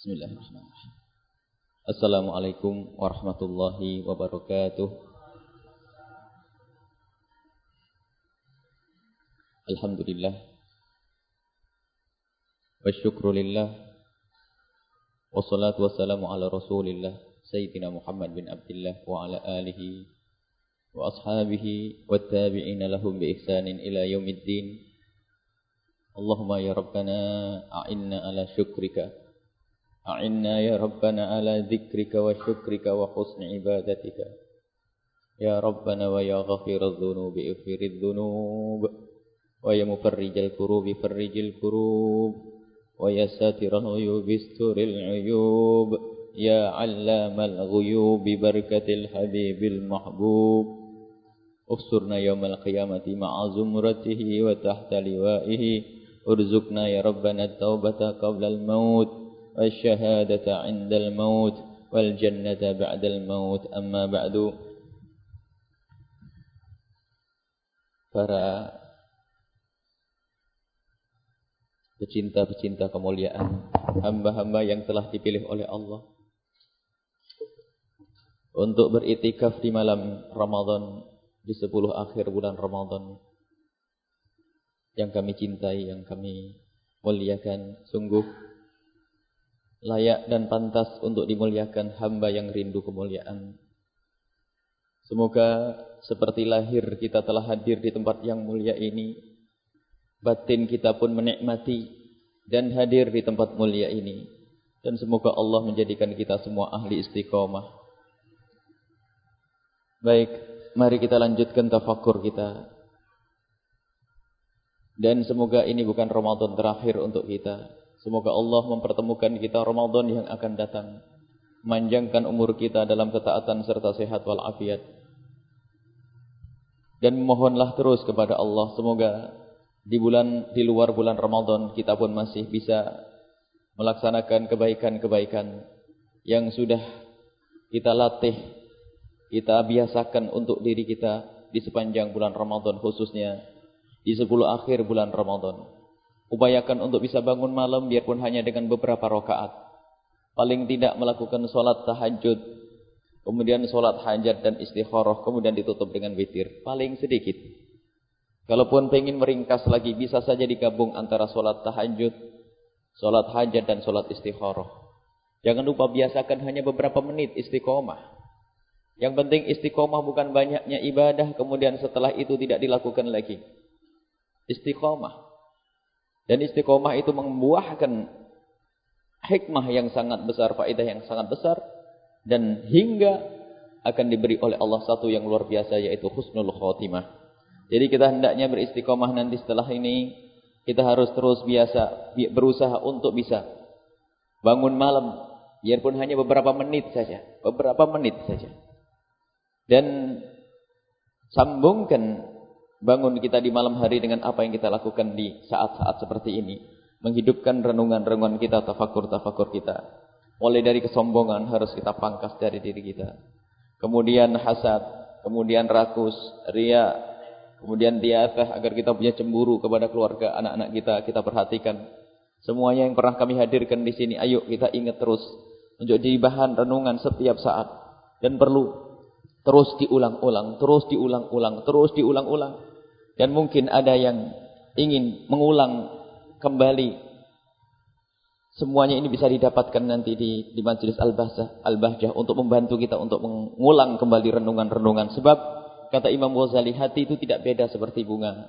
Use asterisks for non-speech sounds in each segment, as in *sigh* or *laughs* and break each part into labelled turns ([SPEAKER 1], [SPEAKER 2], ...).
[SPEAKER 1] بسم الله الرحمن الرحيم. السلام عليكم ورحمة الله وبركاته. الحمد لله والشكر لله والصلاة والسلام على رسول الله سيدنا محمد بن عبد الله وعلى آله وأصحابه والتابعين لهم بإحسان إلى يوم الدين. اللهم يا ربنا أعنا على شكرك أعنا يا ربنا على ذكرك وشكرك وحسن عبادتك. يا ربنا ويا غفير الذنوب اغفر الذنوب ويا مفرج الكروب فرج الكروب ويا ساتر الغيوب استر العيوب يا علام الغيوب ببركة الحبيب المحبوب. اخسرنا يوم القيامة مع زمرته وتحت لوائه ارزقنا يا ربنا التوبة قبل الموت والشهادة عند الموت والجنة بعد الموت أما بعد para pecinta-pecinta kemuliaan hamba-hamba yang telah dipilih oleh Allah untuk beritikaf di malam Ramadan di 10 akhir bulan Ramadan yang kami cintai, yang kami muliakan, sungguh layak dan pantas untuk dimuliakan hamba yang rindu kemuliaan. Semoga seperti lahir kita telah hadir di tempat yang mulia ini, batin kita pun menikmati dan hadir di tempat mulia ini. Dan semoga Allah menjadikan kita semua ahli istiqomah. Baik, mari kita lanjutkan tafakur kita. Dan semoga ini bukan Ramadan terakhir untuk kita. Semoga Allah mempertemukan kita Ramadan yang akan datang. Manjangkan umur kita dalam ketaatan serta sehat walafiat. Dan mohonlah terus kepada Allah. Semoga di bulan di luar bulan Ramadan kita pun masih bisa melaksanakan kebaikan-kebaikan yang sudah kita latih, kita biasakan untuk diri kita di sepanjang bulan Ramadan khususnya di 10 akhir bulan Ramadan. Upayakan untuk bisa bangun malam biarpun hanya dengan beberapa rakaat. Paling tidak melakukan solat tahajud, kemudian solat hajat dan istikharah, kemudian ditutup dengan witir. Paling sedikit. Kalaupun ingin meringkas lagi, bisa saja digabung antara solat tahajud, solat hajat dan solat istikharah. Jangan lupa biasakan hanya beberapa menit istiqomah. Yang penting istiqomah bukan banyaknya ibadah, kemudian setelah itu tidak dilakukan lagi istiqomah. Dan istiqomah itu membuahkan hikmah yang sangat besar, faedah yang sangat besar. Dan hingga akan diberi oleh Allah satu yang luar biasa yaitu husnul khotimah. Jadi kita hendaknya beristiqomah nanti setelah ini. Kita harus terus biasa berusaha untuk bisa bangun malam. Biarpun hanya beberapa menit saja. Beberapa menit saja. Dan sambungkan bangun kita di malam hari dengan apa yang kita lakukan di saat-saat seperti ini. Menghidupkan renungan-renungan kita, tafakur-tafakur kita. Mulai dari kesombongan harus kita pangkas dari diri kita. Kemudian hasad, kemudian rakus, ria, kemudian diafah agar kita punya cemburu kepada keluarga, anak-anak kita, kita perhatikan. Semuanya yang pernah kami hadirkan di sini, ayo kita ingat terus. Menjadi bahan renungan setiap saat. Dan perlu terus diulang-ulang, terus diulang-ulang, terus diulang-ulang. Dan mungkin ada yang ingin mengulang kembali. Semuanya ini bisa didapatkan nanti di, di Majlis Al-Bahjah Al untuk membantu kita untuk mengulang kembali renungan-renungan. Sebab kata Imam Ghazali hati itu tidak beda seperti bunga.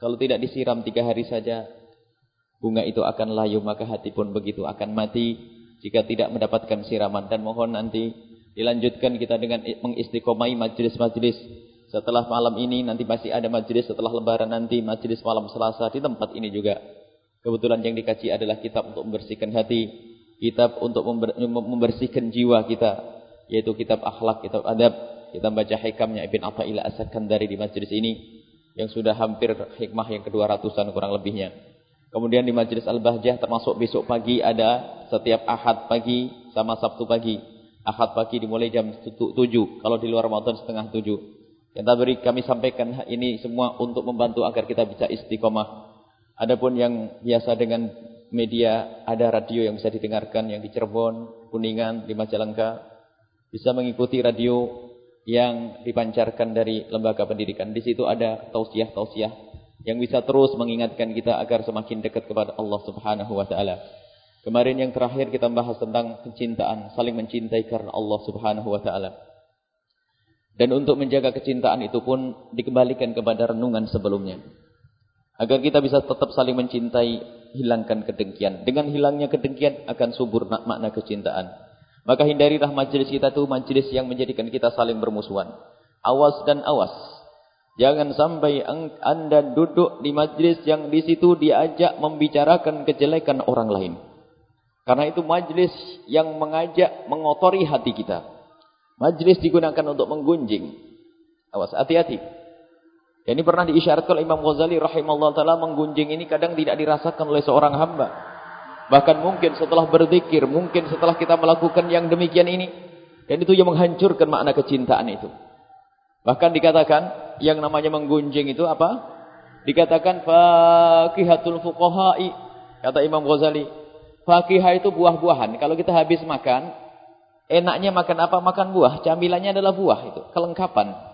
[SPEAKER 1] Kalau tidak disiram tiga hari saja, bunga itu akan layu maka hati pun begitu akan mati jika tidak mendapatkan siraman. Dan mohon nanti dilanjutkan kita dengan mengistiqomai majlis-majlis setelah malam ini nanti masih ada majlis setelah lebaran nanti majlis malam Selasa di tempat ini juga. Kebetulan yang dikaji adalah kitab untuk membersihkan hati, kitab untuk membersihkan jiwa kita, yaitu kitab akhlak, kitab adab. Kita baca hikamnya Ibn Athaillah As-Sakandari di majlis ini yang sudah hampir hikmah yang kedua ratusan kurang lebihnya. Kemudian di majlis Al-Bahjah termasuk besok pagi ada setiap Ahad pagi sama Sabtu pagi. Ahad pagi dimulai jam 7, kalau di luar Ramadan setengah 7. Kita beri kami sampaikan ini semua untuk membantu agar kita bisa istiqomah. Adapun yang biasa dengan media, ada radio yang bisa didengarkan yang di Cirebon, Kuningan, di Majalengka. Bisa mengikuti radio yang dipancarkan dari lembaga pendidikan. Di situ ada tausiah-tausiah yang bisa terus mengingatkan kita agar semakin dekat kepada Allah Subhanahu wa taala. Kemarin yang terakhir kita bahas tentang kecintaan, saling mencintai karena Allah Subhanahu wa taala. Dan untuk menjaga kecintaan itu pun dikembalikan kepada renungan sebelumnya. Agar kita bisa tetap saling mencintai, hilangkan kedengkian. Dengan hilangnya kedengkian akan subur makna kecintaan. Maka hindarilah majlis kita itu majlis yang menjadikan kita saling bermusuhan. Awas dan awas. Jangan sampai anda duduk di majlis yang di situ diajak membicarakan kejelekan orang lain. Karena itu majlis yang mengajak mengotori hati kita. Majlis digunakan untuk menggunjing. Awas, hati-hati. Ini pernah diisyaratkan oleh Imam Ghazali rahimahullah ta'ala menggunjing ini kadang tidak dirasakan oleh seorang hamba. Bahkan mungkin setelah berzikir, mungkin setelah kita melakukan yang demikian ini. Dan itu yang menghancurkan makna kecintaan itu. Bahkan dikatakan yang namanya menggunjing itu apa? Dikatakan fakihatul fuqaha'i. Kata Imam Ghazali. Fakihah itu buah-buahan. Kalau kita habis makan, enaknya makan apa? Makan buah. Camilannya adalah buah itu. Kelengkapan.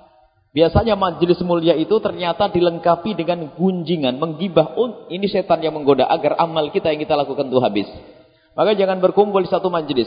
[SPEAKER 1] Biasanya majlis mulia itu ternyata dilengkapi dengan gunjingan, menggibah. Oh, ini setan yang menggoda agar amal kita yang kita lakukan itu habis. Maka jangan berkumpul di satu majlis.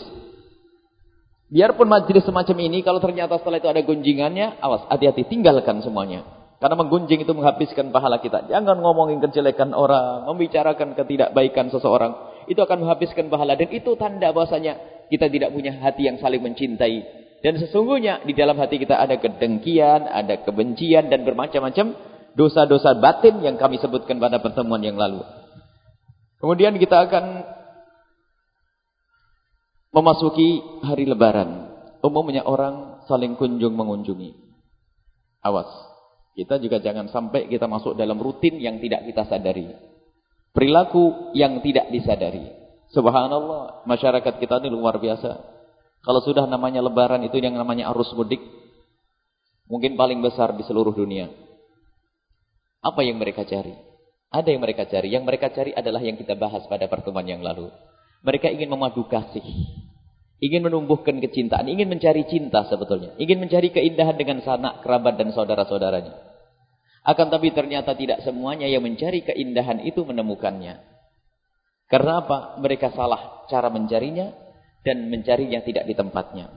[SPEAKER 1] Biarpun majlis semacam ini, kalau ternyata setelah itu ada gunjingannya, awas, hati-hati, tinggalkan semuanya. Karena menggunjing itu menghabiskan pahala kita. Jangan ngomongin kejelekan orang, membicarakan ketidakbaikan seseorang. Itu akan menghabiskan pahala. Dan itu tanda bahwasanya kita tidak punya hati yang saling mencintai. Dan sesungguhnya di dalam hati kita ada kedengkian, ada kebencian dan bermacam-macam dosa-dosa batin yang kami sebutkan pada pertemuan yang lalu. Kemudian kita akan memasuki hari lebaran. Umumnya orang saling kunjung mengunjungi. Awas. Kita juga jangan sampai kita masuk dalam rutin yang tidak kita sadari. Perilaku yang tidak disadari. Subhanallah, masyarakat kita ini luar biasa. Kalau sudah namanya lebaran itu yang namanya arus mudik. Mungkin paling besar di seluruh dunia. Apa yang mereka cari? Ada yang mereka cari. Yang mereka cari adalah yang kita bahas pada pertemuan yang lalu. Mereka ingin memadu kasih. Ingin menumbuhkan kecintaan. Ingin mencari cinta sebetulnya. Ingin mencari keindahan dengan sanak, kerabat dan saudara-saudaranya. Akan tapi ternyata tidak semuanya yang mencari keindahan itu menemukannya. Karena apa? Mereka salah cara mencarinya dan mencarinya tidak di tempatnya.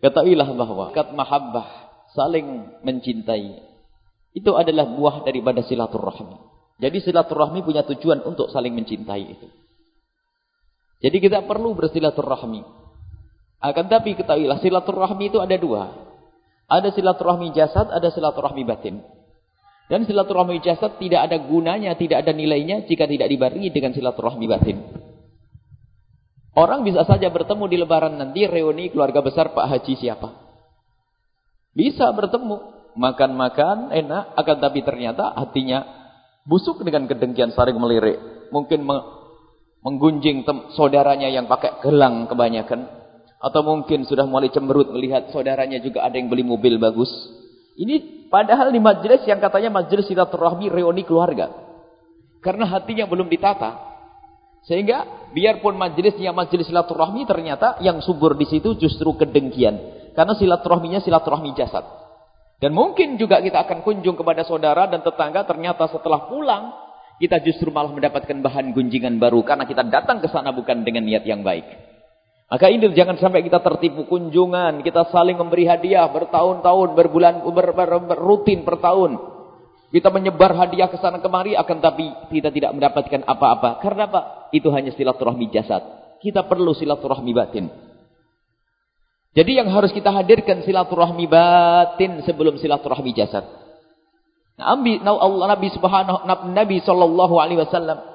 [SPEAKER 1] Ketahuilah bahwa kat mahabbah saling mencintai itu adalah buah daripada silaturahmi. Jadi silaturahmi punya tujuan untuk saling mencintai itu. Jadi kita perlu bersilaturahmi. Akan tapi ketahuilah silaturahmi itu ada dua. Ada silaturahmi jasad, ada silaturahmi batin. Dan silaturahmi jasad tidak ada gunanya, tidak ada nilainya jika tidak dibarengi dengan silaturahmi batin. Orang bisa saja bertemu di lebaran nanti reuni keluarga besar Pak Haji siapa. Bisa bertemu. Makan-makan enak. Akan tapi ternyata hatinya busuk dengan kedengkian saling melirik. Mungkin menggunjing saudaranya yang pakai gelang kebanyakan. Atau mungkin sudah mulai cemberut melihat saudaranya juga ada yang beli mobil bagus. Ini padahal di majelis yang katanya majelis silaturahmi reuni keluarga. Karena hatinya belum ditata. Sehingga biarpun majelisnya majelis silaturahmi ternyata yang subur di situ justru kedengkian. Karena silaturahminya silaturahmi jasad. Dan mungkin juga kita akan kunjung kepada saudara dan tetangga ternyata setelah pulang kita justru malah mendapatkan bahan gunjingan baru karena kita datang ke sana bukan dengan niat yang baik. Maka ini jangan sampai kita tertipu kunjungan, kita saling memberi hadiah bertahun-tahun, berbulan, ber, ber, ber, rutin per tahun. Kita menyebar hadiah ke sana kemari akan tapi kita tidak mendapatkan apa-apa. Karena apa? Itu hanya silaturahmi jasad. Kita perlu silaturahmi batin. Jadi yang harus kita hadirkan silaturahmi batin sebelum silaturahmi jasad. Nabi Nabi Subhanahu Nabi sallallahu alaihi wasallam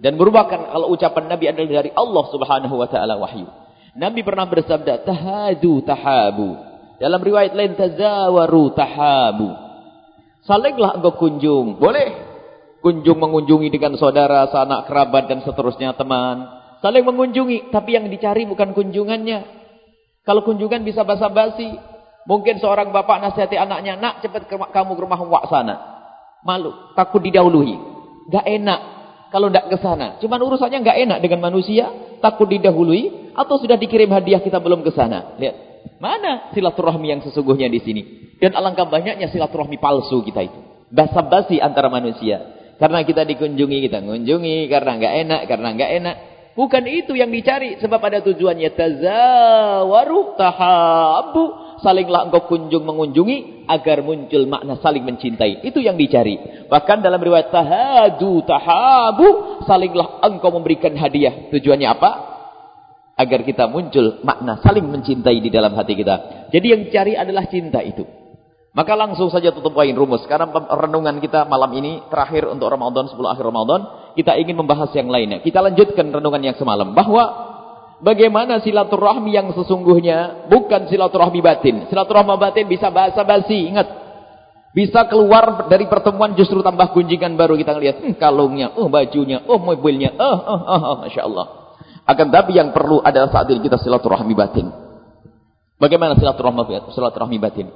[SPEAKER 1] dan merupakan kalau ucapan Nabi adalah dari Allah Subhanahu wa taala wahyu. Nabi pernah bersabda tahadu tahabu. Dalam riwayat lain tazawaru tahabu. Salinglah engkau kunjung. Boleh. Kunjung mengunjungi dengan saudara, sanak, kerabat dan seterusnya teman. Saling mengunjungi. Tapi yang dicari bukan kunjungannya. Kalau kunjungan bisa basa-basi. Mungkin seorang bapak nasihati anaknya. Nak cepat kamu ke rumah wak sana. Malu. Takut didahului. Gak enak. Kalau tidak ke sana. Cuman urusannya nggak enak dengan manusia, takut didahului atau sudah dikirim hadiah kita belum ke sana. Lihat. Mana silaturahmi yang sesungguhnya di sini? Dan alangkah banyaknya silaturahmi palsu kita itu. Basa-basi antara manusia. Karena kita dikunjungi, kita mengunjungi. Karena nggak enak, karena nggak enak. Bukan itu yang dicari. Sebab ada tujuannya. Tazawaru tahabu. Salinglah engkau kunjung mengunjungi. Agar muncul makna saling mencintai. Itu yang dicari. Bahkan dalam riwayat tahadu tahabu. Salinglah engkau memberikan hadiah. Tujuannya apa? Agar kita muncul makna saling mencintai di dalam hati kita. Jadi yang dicari adalah cinta itu. Maka langsung saja tutup poin rumus. Sekarang renungan kita malam ini terakhir untuk Ramadan, 10 akhir Ramadan. Kita ingin membahas yang lainnya. Kita lanjutkan renungan yang semalam. Bahwa bagaimana silaturahmi yang sesungguhnya bukan silaturahmi batin. Silaturahmi batin bisa bahasa basi. Ingat. Bisa keluar dari pertemuan justru tambah kunjingan baru kita lihat. Hmm, kalungnya, oh bajunya, oh mobilnya. Oh, oh, oh, oh, Masya Allah. Akan tapi yang perlu adalah saat ini kita silaturahmi batin. Bagaimana silaturahmi, silaturahmi batin?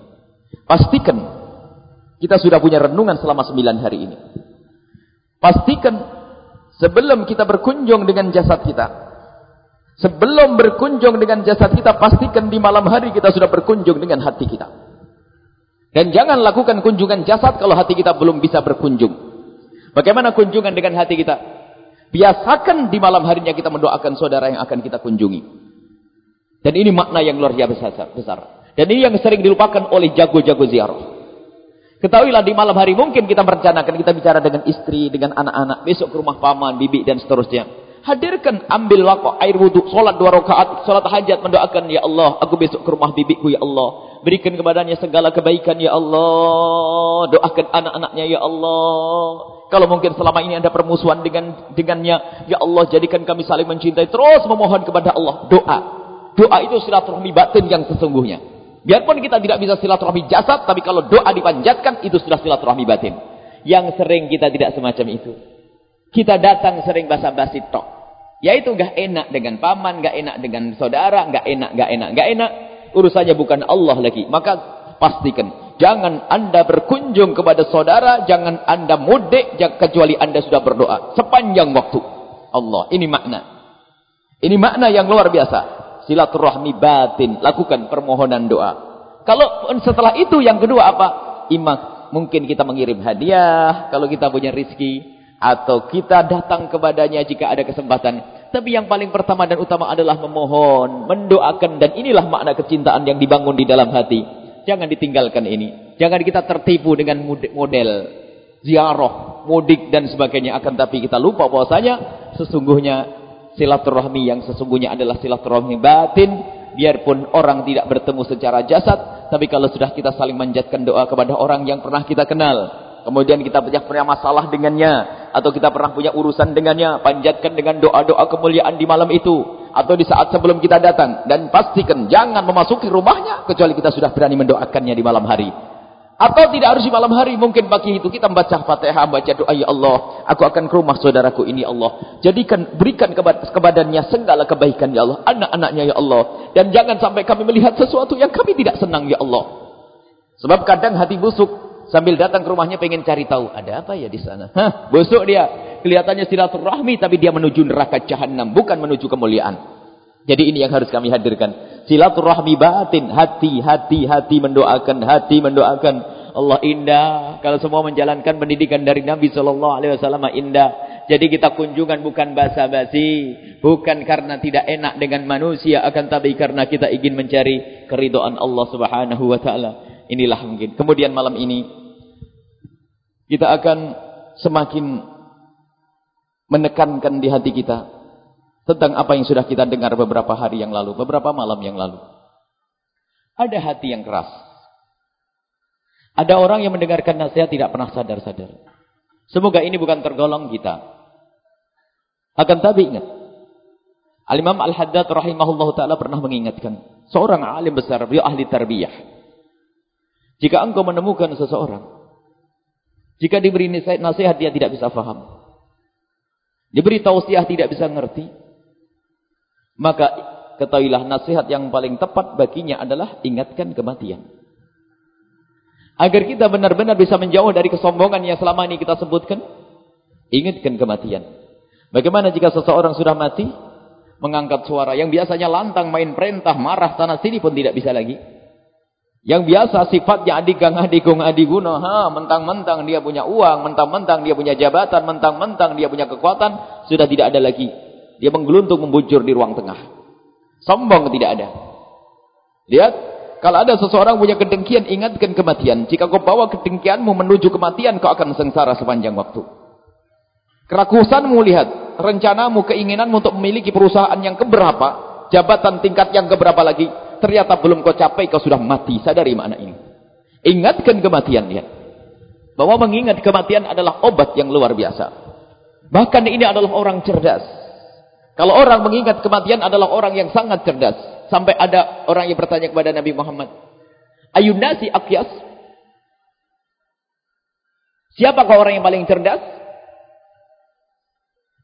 [SPEAKER 1] Pastikan kita sudah punya renungan selama sembilan hari ini. Pastikan sebelum kita berkunjung dengan jasad kita. Sebelum berkunjung dengan jasad kita, pastikan di malam hari kita sudah berkunjung dengan hati kita. Dan jangan lakukan kunjungan jasad kalau hati kita belum bisa berkunjung. Bagaimana kunjungan dengan hati kita? Biasakan di malam harinya kita mendoakan saudara yang akan kita kunjungi. Dan ini makna yang luar biasa besar. Dan ini yang sering dilupakan oleh jago-jago ziarah. Ketahuilah di malam hari mungkin kita merencanakan, kita bicara dengan istri, dengan anak-anak, besok ke rumah paman, bibi dan seterusnya. Hadirkan, ambil waktu air wudhu, solat dua rakaat, solat hajat, mendoakan, Ya Allah, aku besok ke rumah bibiku, Ya Allah. Berikan kepadanya segala kebaikan, Ya Allah. Doakan anak-anaknya, Ya Allah. Kalau mungkin selama ini ada permusuhan dengan dengannya, Ya Allah, jadikan kami saling mencintai. Terus memohon kepada Allah, doa. Doa itu silaturahmi batin yang sesungguhnya. Biarpun kita tidak bisa silaturahmi jasad, tapi kalau doa dipanjatkan, itu sudah silaturahmi batin. Yang sering kita tidak semacam itu. Kita datang sering basa-basi tok. Yaitu gak enak dengan paman, gak enak dengan saudara, gak enak, gak enak, gak enak. Urusannya bukan Allah lagi. Maka pastikan, jangan anda berkunjung kepada saudara, jangan anda mudik, kecuali anda sudah berdoa. Sepanjang waktu. Allah, ini makna. Ini makna yang luar biasa silaturahmi batin, lakukan permohonan doa. Kalau setelah itu yang kedua apa? Imak, mungkin kita mengirim hadiah kalau kita punya rizki atau kita datang kepadanya jika ada kesempatan. Tapi yang paling pertama dan utama adalah memohon, mendoakan dan inilah makna kecintaan yang dibangun di dalam hati. Jangan ditinggalkan ini. Jangan kita tertipu dengan model ziarah, mudik dan sebagainya akan tapi kita lupa bahwasanya sesungguhnya silaturahmi yang sesungguhnya adalah silaturahmi batin biarpun orang tidak bertemu secara jasad tapi kalau sudah kita saling manjatkan doa kepada orang yang pernah kita kenal kemudian kita punya masalah dengannya atau kita pernah punya urusan dengannya panjatkan dengan doa-doa kemuliaan di malam itu atau di saat sebelum kita datang dan pastikan jangan memasuki rumahnya kecuali kita sudah berani mendoakannya di malam hari atau tidak harus di malam hari, mungkin pagi itu kita membaca Fatihah, baca doa ya Allah, aku akan ke rumah saudaraku ini ya Allah. Jadikan berikan kepadanya segala kebaikan ya Allah, anak-anaknya ya Allah. Dan jangan sampai kami melihat sesuatu yang kami tidak senang ya Allah. Sebab kadang hati busuk sambil datang ke rumahnya pengen cari tahu ada apa ya di sana. Hah, busuk dia. Kelihatannya silaturahmi tapi dia menuju neraka jahanam, bukan menuju kemuliaan. Jadi ini yang harus kami hadirkan silaturahmi batin hati hati hati mendoakan hati mendoakan Allah indah kalau semua menjalankan pendidikan dari Nabi sallallahu alaihi wasallam indah jadi kita kunjungan bukan basa-basi bukan karena tidak enak dengan manusia akan tapi karena kita ingin mencari keridhaan Allah Subhanahu wa taala inilah mungkin kemudian malam ini kita akan semakin menekankan di hati kita tentang apa yang sudah kita dengar beberapa hari yang lalu, beberapa malam yang lalu. Ada hati yang keras. Ada orang yang mendengarkan nasihat tidak pernah sadar-sadar. Semoga ini bukan tergolong kita. Akan tapi ingat. Al-Imam Al-Haddad rahimahullah ta'ala pernah mengingatkan. Seorang alim besar, beliau ahli tarbiyah. Jika engkau menemukan seseorang. Jika diberi nasihat dia tidak bisa faham. Diberi tausiah tidak bisa ngerti. Maka ketahuilah nasihat yang paling tepat baginya adalah ingatkan kematian. Agar kita benar-benar bisa menjauh dari kesombongan yang selama ini kita sebutkan. Ingatkan kematian. Bagaimana jika seseorang sudah mati? Mengangkat suara. Yang biasanya lantang main perintah, marah, sana sini pun tidak bisa lagi. Yang biasa sifatnya adigang adigung adiguno. Ha, mentang-mentang dia punya uang, mentang-mentang dia punya jabatan, mentang-mentang dia punya kekuatan. Sudah tidak ada lagi. Dia menggeluntung membujur di ruang tengah. Sombong tidak ada. Lihat, kalau ada seseorang punya kedengkian, ingatkan kematian. Jika kau bawa kedengkianmu menuju kematian, kau akan sengsara sepanjang waktu. Kerakusanmu lihat, rencanamu, keinginanmu untuk memiliki perusahaan yang keberapa, jabatan tingkat yang keberapa lagi, ternyata belum kau capai, kau sudah mati. Sadari makna ini. Ingatkan kematian, lihat. Bahwa mengingat kematian adalah obat yang luar biasa. Bahkan ini adalah orang cerdas. Kalau orang mengingat kematian adalah orang yang sangat cerdas. Sampai ada orang yang bertanya kepada Nabi Muhammad. Ayunasi akyas? Siapakah orang yang paling cerdas?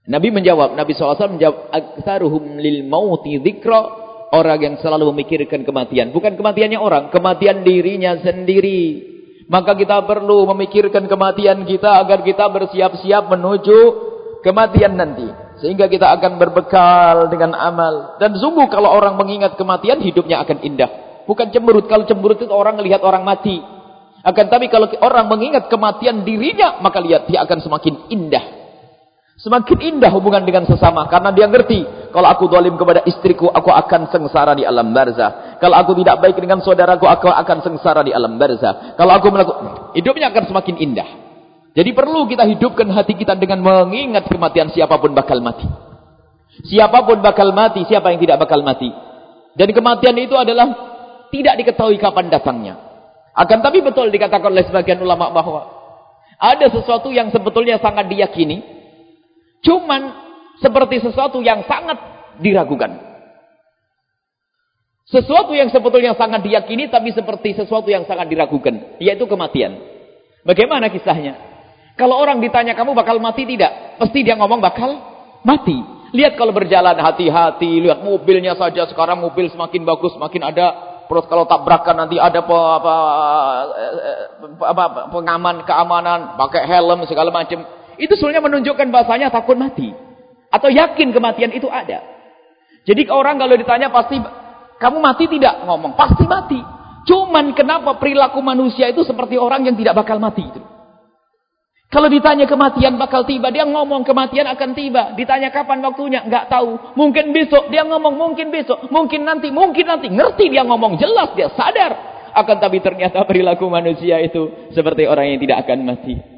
[SPEAKER 1] Nabi menjawab, Nabi SAW menjawab, Aksaruhum lil mauti dhikra. Orang yang selalu memikirkan kematian. Bukan kematiannya orang, kematian dirinya sendiri. Maka kita perlu memikirkan kematian kita agar kita bersiap-siap menuju kematian nanti. Sehingga kita akan berbekal dengan amal. Dan sungguh kalau orang mengingat kematian, hidupnya akan indah. Bukan cemberut. Kalau cemberut itu orang melihat orang mati. Akan tapi kalau orang mengingat kematian dirinya, maka lihat dia akan semakin indah. Semakin indah hubungan dengan sesama. Karena dia ngerti. Kalau aku dolim kepada istriku, aku akan sengsara di alam barzah. Kalau aku tidak baik dengan saudaraku, aku akan sengsara di alam barzah. Kalau aku melakukan... Hidupnya akan semakin indah. Jadi perlu kita hidupkan hati kita dengan mengingat kematian siapapun bakal mati. Siapapun bakal mati, siapa yang tidak bakal mati. Dan kematian itu adalah tidak diketahui kapan datangnya. Akan tapi betul dikatakan oleh sebagian ulama bahwa ada sesuatu yang sebetulnya sangat diyakini Cuman seperti sesuatu yang sangat diragukan. Sesuatu yang sebetulnya sangat diyakini tapi seperti sesuatu yang sangat diragukan. Yaitu kematian. Bagaimana kisahnya? Kalau orang ditanya kamu bakal mati tidak? Pasti dia ngomong bakal mati. Lihat kalau berjalan hati-hati. Lihat mobilnya saja sekarang mobil semakin bagus. Semakin ada. Terus kalau tabrakan nanti ada apa, apa, apa, pengaman, keamanan. Pakai helm segala macam. Itu sebenarnya menunjukkan bahasanya takut mati. Atau yakin kematian itu ada. Jadi orang kalau ditanya pasti, kamu mati tidak? Ngomong, pasti mati. Cuman kenapa perilaku manusia itu seperti orang yang tidak bakal mati itu. Kalau ditanya kematian bakal tiba, dia ngomong kematian akan tiba. Ditanya kapan waktunya, enggak tahu. Mungkin besok, dia ngomong mungkin besok. Mungkin nanti, mungkin nanti. Ngerti dia ngomong, jelas dia sadar. Akan tapi ternyata *laughs* perilaku manusia itu seperti orang yang tidak akan mati.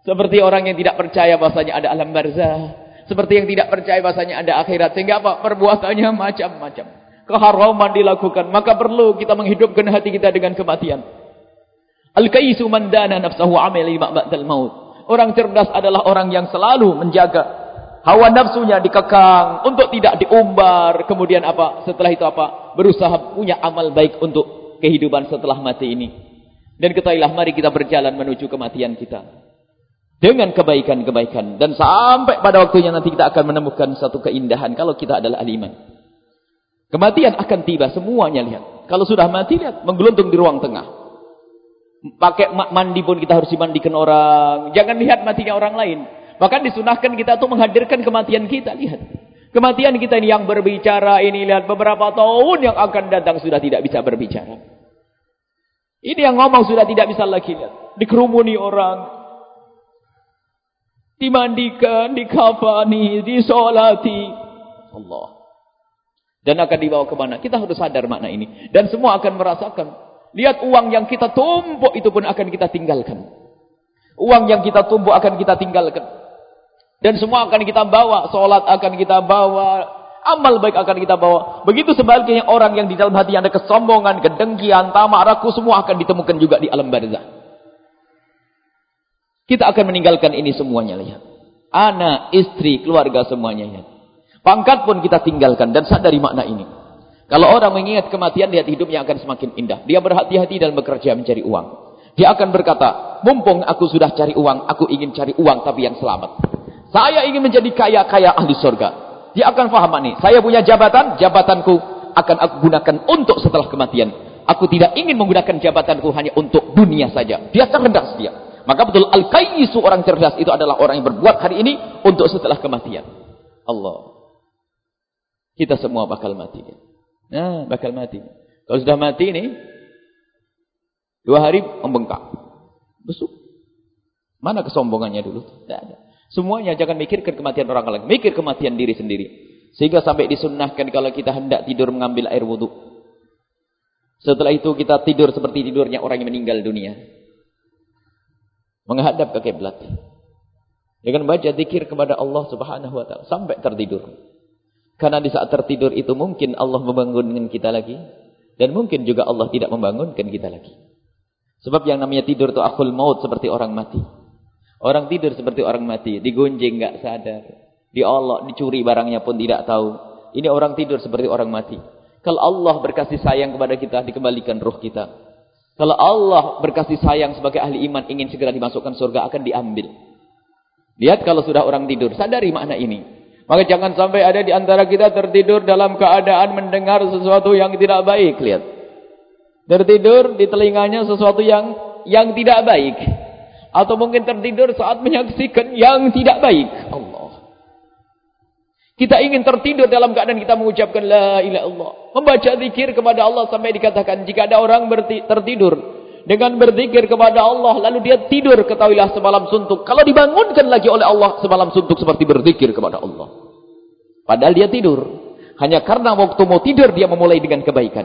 [SPEAKER 1] Seperti orang yang tidak percaya bahasanya ada alam barzah. Seperti yang tidak percaya bahasanya ada akhirat. Sehingga apa? Perbuatannya *laughs* macam-macam. Keharaman dilakukan. Maka perlu kita menghidupkan hati kita dengan kematian. Al-kaisu mandana nafsahu amili ma'ba'dal maut. Orang cerdas adalah orang yang selalu menjaga hawa nafsunya dikekang untuk tidak diumbar. Kemudian apa? Setelah itu apa? Berusaha punya amal baik untuk kehidupan setelah mati ini. Dan ketahuilah mari kita berjalan menuju kematian kita dengan kebaikan-kebaikan dan sampai pada waktunya nanti kita akan menemukan satu keindahan kalau kita adalah aliman. Kematian akan tiba semuanya lihat. Kalau sudah mati lihat menggeluntung di ruang tengah. Pakai mandi pun kita harus dimandikan orang. Jangan lihat matinya orang lain. Bahkan disunahkan kita untuk menghadirkan kematian kita lihat. Kematian kita ini yang berbicara ini lihat beberapa tahun yang akan datang sudah tidak bisa berbicara. Ini yang ngomong sudah tidak bisa lagi lihat. Dikerumuni orang, dimandikan, dikafani, disolati. Allah. Dan akan dibawa ke mana? Kita harus sadar makna ini. Dan semua akan merasakan. Lihat uang yang kita tumpuk itu pun akan kita tinggalkan. Uang yang kita tumpuk akan kita tinggalkan. Dan semua akan kita bawa. Solat akan kita bawa. Amal baik akan kita bawa. Begitu sebaliknya orang yang di dalam hati ada kesombongan, kedengkian, tamak, raku. Semua akan ditemukan juga di alam barzah. Kita akan meninggalkan ini semuanya lihat. Anak, istri, keluarga semuanya lihat. Pangkat pun kita tinggalkan dan sadari makna ini. Kalau orang mengingat kematian, lihat hidupnya akan semakin indah. Dia berhati-hati dalam bekerja mencari uang. Dia akan berkata, mumpung aku sudah cari uang, aku ingin cari uang tapi yang selamat. Saya ingin menjadi kaya-kaya ahli surga. Dia akan faham ini. Saya punya jabatan, jabatanku akan aku gunakan untuk setelah kematian. Aku tidak ingin menggunakan jabatanku hanya untuk dunia saja. Dia cerdas dia. Maka betul al-qayyisu orang cerdas itu adalah orang yang berbuat hari ini untuk setelah kematian. Allah. Kita semua bakal mati. Nah, bakal mati. Kalau sudah mati ini, dua hari membengkak. Besuk. Mana kesombongannya dulu? Tidak ada. Semuanya jangan mikirkan kematian orang lain. Mikir kematian diri sendiri. Sehingga sampai disunnahkan kalau kita hendak tidur mengambil air wudhu. Setelah itu kita tidur seperti tidurnya orang yang meninggal dunia. Menghadap ke kiblat. Dengan baca zikir kepada Allah subhanahu wa ta'ala. Sampai tertidur. Karena di saat tertidur itu mungkin Allah membangunkan kita lagi. Dan mungkin juga Allah tidak membangunkan kita lagi. Sebab yang namanya tidur itu akhul maut seperti orang mati. Orang tidur seperti orang mati. Digunjing enggak sadar. Diolok, dicuri barangnya pun tidak tahu. Ini orang tidur seperti orang mati. Kalau Allah berkasih sayang kepada kita, dikembalikan ruh kita. Kalau Allah berkasih sayang sebagai ahli iman, ingin segera dimasukkan surga, akan diambil. Lihat kalau sudah orang tidur, sadari makna ini. Maka jangan sampai ada di antara kita tertidur dalam keadaan mendengar sesuatu yang tidak baik. Lihat. Tertidur di telinganya sesuatu yang yang tidak baik. Atau mungkin tertidur saat menyaksikan yang tidak baik. Allah. Kita ingin tertidur dalam keadaan kita mengucapkan La ilaha Allah. Membaca zikir kepada Allah sampai dikatakan jika ada orang tertidur dengan berzikir kepada Allah lalu dia tidur ketahuilah semalam suntuk. Kalau dibangunkan lagi oleh Allah semalam suntuk seperti berzikir kepada Allah. Padahal dia tidur. Hanya karena waktu mau tidur dia memulai dengan kebaikan.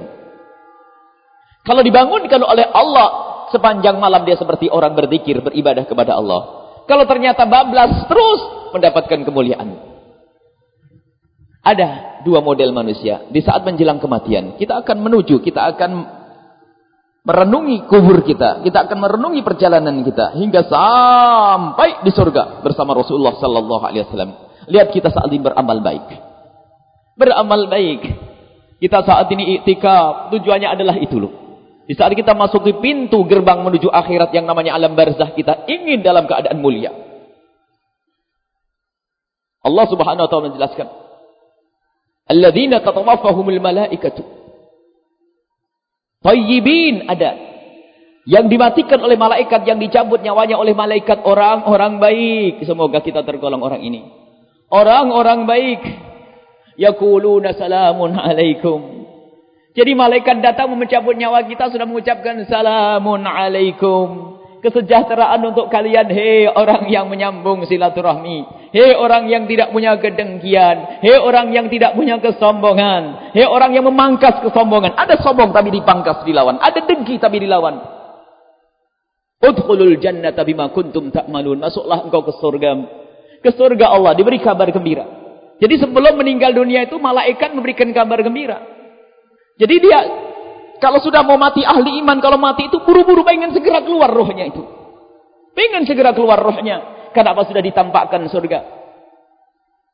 [SPEAKER 1] Kalau dibangunkan oleh Allah sepanjang malam dia seperti orang berzikir beribadah kepada Allah. Kalau ternyata bablas terus mendapatkan kemuliaan ada dua model manusia di saat menjelang kematian kita akan menuju kita akan merenungi kubur kita, kita akan merenungi perjalanan kita hingga sampai di surga bersama Rasulullah sallallahu alaihi wasallam. Lihat kita saat ini beramal baik. Beramal baik. Kita saat ini iktikaf, tujuannya adalah itu loh. Di saat kita masuk di pintu gerbang menuju akhirat yang namanya alam barzah, kita ingin dalam keadaan mulia. Allah Subhanahu wa taala menjelaskan, "Alladzina tatawaffahumul malaikatu" Tayyibin ada. Yang dimatikan oleh malaikat, yang dicabut nyawanya oleh malaikat orang-orang baik. Semoga kita tergolong orang ini. Orang-orang baik. Yakuluna salamun alaikum. Jadi malaikat datang mencabut nyawa kita sudah mengucapkan salamun alaikum kesejahteraan untuk kalian hei orang yang menyambung silaturahmi hei orang yang tidak punya kedengkian. Hei orang yang tidak punya kesombongan. Hei orang yang memangkas kesombongan. Ada sombong tapi dipangkas dilawan ada dengki tapi dilawan udkhulul jannata bima kuntum ta'malun. Masuklah engkau ke surga. Ke surga Allah diberi kabar gembira. Jadi sebelum meninggal dunia itu malaikat memberikan kabar gembira. Jadi dia kalau sudah mau mati ahli iman, kalau mati itu buru-buru pengen segera keluar rohnya itu. Pengen segera keluar rohnya. Kenapa sudah ditampakkan surga?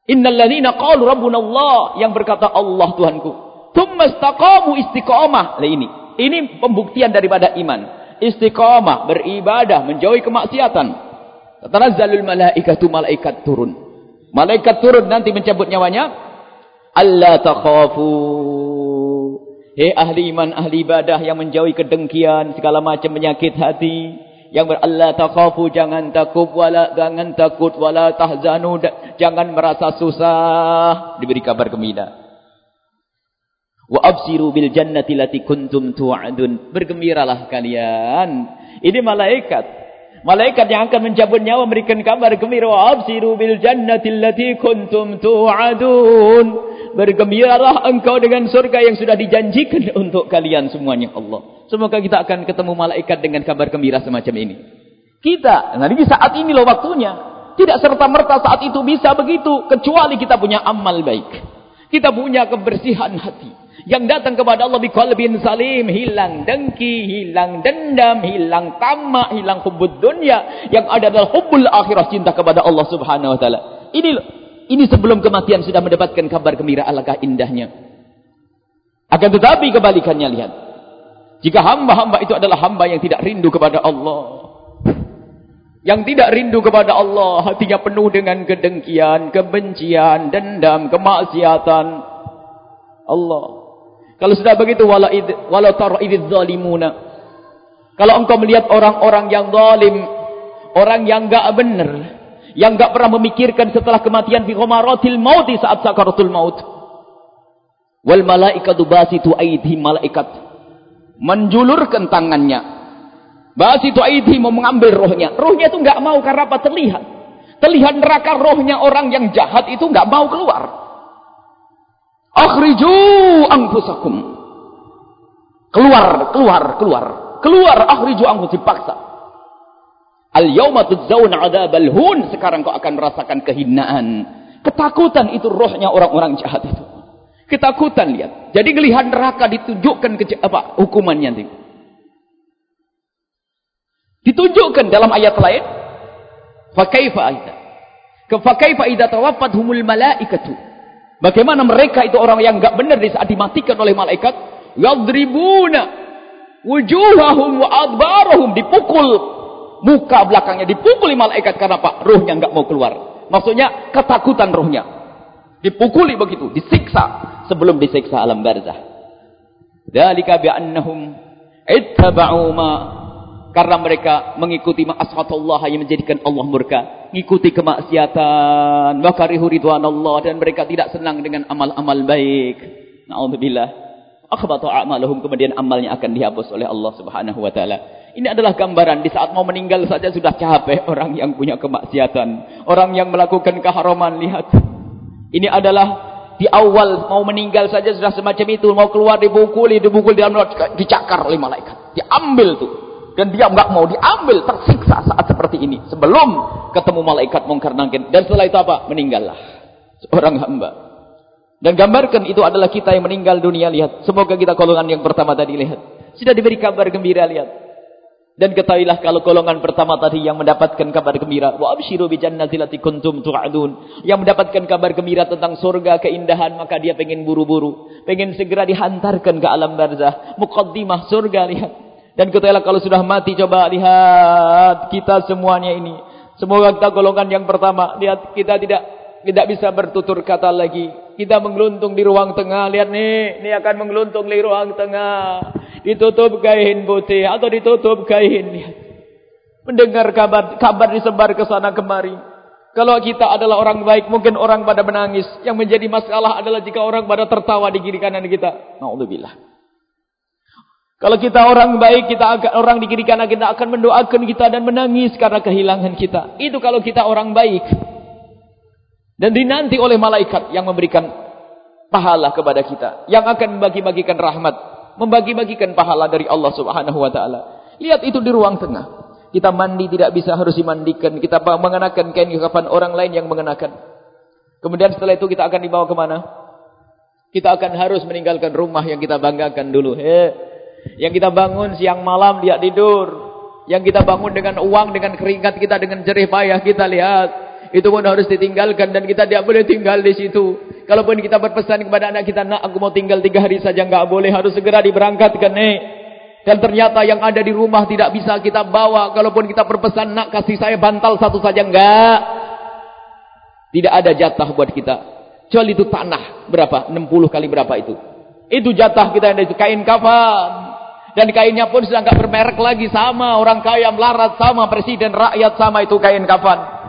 [SPEAKER 1] Innal ladzina qalu rabbuna Allah yang berkata Allah Tuhanku. Tsumma istaqamu istiqamah. Lah ini. Ini pembuktian daripada iman. Istiqamah, beribadah, menjauhi kemaksiatan. Tanazzalul malaikatu malaikat turun. Malaikat turun nanti mencabut nyawanya. Allah takhafu Hei ahli iman, ahli ibadah yang menjauhi kedengkian, segala macam penyakit hati. Yang berallah takhafu, jangan takut, wala, jangan takut, wala tahzanu, jangan merasa susah. Diberi kabar gembira. Wa absiru bil jannati lati kuntum tu'adun. Bergembiralah kalian. Ini malaikat. Malaikat yang akan mencabut nyawa memberikan kabar gembira. Wa absiru bil jannati lati kuntum tu'adun bergembiralah engkau dengan surga yang sudah dijanjikan *laughs* untuk kalian semuanya Allah. Semoga kita akan ketemu malaikat dengan kabar gembira semacam ini. Kita, nah di saat ini loh waktunya. Tidak serta-merta saat itu bisa begitu. Kecuali kita punya amal baik. Kita punya kebersihan hati. Yang datang kepada Allah biqalbin salim. Hilang dengki, hilang dendam, hilang tamak, hilang hubud dunia. Yang ada adalah hubul akhirah cinta kepada Allah subhanahu wa ta'ala. Ini loh. Ini sebelum kematian sudah mendapatkan kabar gembira alangkah indahnya. Akan tetapi kebalikannya lihat. Jika hamba-hamba itu adalah hamba yang tidak rindu kepada Allah. Yang tidak rindu kepada Allah. Hatinya penuh dengan kedengkian, kebencian, dendam, kemaksiatan. Allah. Kalau sudah begitu. Walau tara'idid zalimuna. Kalau engkau melihat orang-orang yang zalim. Orang yang enggak benar Yang enggak pernah memikirkan setelah kematian fi ghamaratil maut saat sakaratul maut. Wal malaikatu basitu aidhim malaikat menjulurkan tangannya. Basitu aidhim mau mengambil rohnya. Rohnya itu enggak mau karena apa terlihat. Terlihat neraka rohnya orang yang jahat itu enggak mau keluar. Akhriju anfusakum. Keluar, keluar, keluar. Keluar akhriju anfus dipaksa. Al yauma tudzawna adzabal hun. Sekarang kau akan merasakan kehinaan. Ketakutan itu rohnya orang-orang jahat itu. Ketakutan lihat. Jadi ngelihat neraka ditunjukkan ke apa hukumannya nanti. Ditunjukkan dalam ayat lain. Fa kaifa aida. Fa kaifa idza tawaffatuhumul malaikatu. Bagaimana mereka itu orang yang enggak benar di saat dimatikan oleh malaikat? Yadribuna wujuhahum wa adbarahum dipukul muka belakangnya dipukuli malaikat karena apa? Ruhnya enggak mau keluar. Maksudnya ketakutan ruhnya. Dipukuli begitu, disiksa sebelum disiksa alam barzah. Dzalika bi annahum ittaba'u ma karena mereka mengikuti ma'ashatullah yang menjadikan Allah murka, mengikuti kemaksiatan, wa karihu ridwanallah dan mereka tidak senang dengan amal-amal baik. Nauzubillah akhbatu a'maluhum kemudian amalnya akan dihapus oleh Allah Subhanahu wa taala. Ini adalah gambaran di saat mau meninggal saja sudah capek *laughs* orang yang punya kemaksiatan, orang yang melakukan keharaman lihat. Ini adalah di awal mau meninggal saja sudah semacam itu, mau keluar dibukuli, dibukul di dalam dicakar oleh malaikat. Diambil tuh. Dan dia enggak mau diambil, tersiksa saat seperti ini sebelum ketemu malaikat mungkar nakir. Dan setelah itu apa? Meninggallah seorang hamba. Dan gambarkan itu adalah kita yang meninggal dunia lihat. Semoga kita golongan yang pertama tadi lihat. Sudah diberi kabar gembira lihat. Dan ketahuilah kalau golongan pertama tadi yang mendapatkan kabar gembira. Wa abshiru bi jannati lati kuntum tu'adun. Yang mendapatkan kabar gembira tentang surga keindahan. Maka dia pengen buru-buru. Pengen segera dihantarkan ke alam barzah. Muqaddimah surga lihat. Dan ketahuilah kalau sudah mati coba lihat. Kita semuanya ini. Semoga kita golongan yang pertama. Lihat kita tidak tidak bisa bertutur kata lagi. Kita menggeluntung di ruang tengah. Lihat nih, ini akan menggeluntung di ruang tengah. Ditutup kain putih atau ditutup kain. Mendengar kabar kabar disebar ke sana kemari. Kalau kita adalah orang baik, mungkin orang pada menangis. Yang menjadi masalah adalah jika orang pada tertawa di kiri kanan kita. Na'udzubillah. Kalau kita orang baik, kita akan, orang di kiri kanan kita akan mendoakan kita dan menangis karena kehilangan kita. Itu kalau kita orang baik. Dan dinanti oleh malaikat yang memberikan pahala kepada kita. Yang akan membagi-bagikan rahmat. Membagi-bagikan pahala dari Allah subhanahu wa ta'ala. Lihat itu di ruang tengah. Kita mandi tidak bisa harus dimandikan. Kita mengenakan kain kapan orang lain yang mengenakan. Kemudian setelah itu kita akan dibawa ke mana? Kita akan harus meninggalkan rumah yang kita banggakan dulu. He. Yang kita bangun siang malam dia tidur. Yang kita bangun dengan uang, dengan keringat kita, dengan jerih payah kita lihat itu pun harus ditinggalkan dan kita tidak boleh tinggal di situ. Kalaupun kita berpesan kepada anak kita, nak aku mau tinggal tiga hari saja, enggak boleh, harus segera diberangkatkan. Eh. Dan ternyata yang ada di rumah tidak bisa kita bawa. Kalaupun kita berpesan, nak kasih saya bantal satu saja, enggak. Tidak ada jatah buat kita. Kecuali itu tanah, berapa? 60 kali berapa itu. Itu jatah kita yang itu, kain kafan. Dan kainnya pun sudah enggak bermerek lagi, sama. Orang kaya melarat, sama. Presiden rakyat, sama itu kain kafan.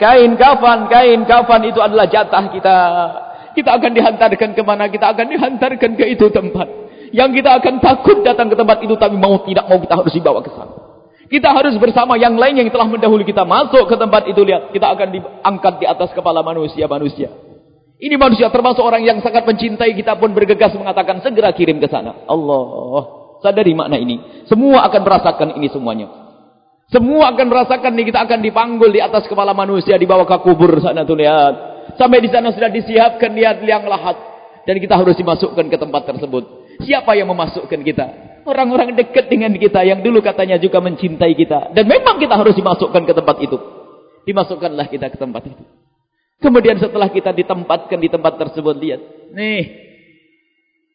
[SPEAKER 1] Kain kafan, kain kafan itu adalah jatah kita. Kita akan dihantarkan ke mana? Kita akan dihantarkan ke itu tempat. Yang kita akan takut datang ke tempat itu tapi mau tidak mau kita harus dibawa ke sana. Kita harus bersama yang lain yang telah mendahului kita masuk ke tempat itu lihat. Kita akan diangkat di atas kepala manusia-manusia. Ini manusia termasuk orang yang sangat mencintai kita pun bergegas mengatakan segera kirim ke sana. Allah. Sadari makna ini. Semua akan merasakan ini semuanya. Semua akan merasakan nih kita akan dipanggul di atas kepala manusia dibawa ke kubur sana tuh lihat. Sampai di sana sudah disiapkan lihat liang lahat dan kita harus dimasukkan ke tempat tersebut. Siapa yang memasukkan kita? Orang-orang dekat dengan kita yang dulu katanya juga mencintai kita dan memang kita harus dimasukkan ke tempat itu. Dimasukkanlah kita ke tempat itu. Kemudian setelah kita ditempatkan di tempat tersebut lihat, nih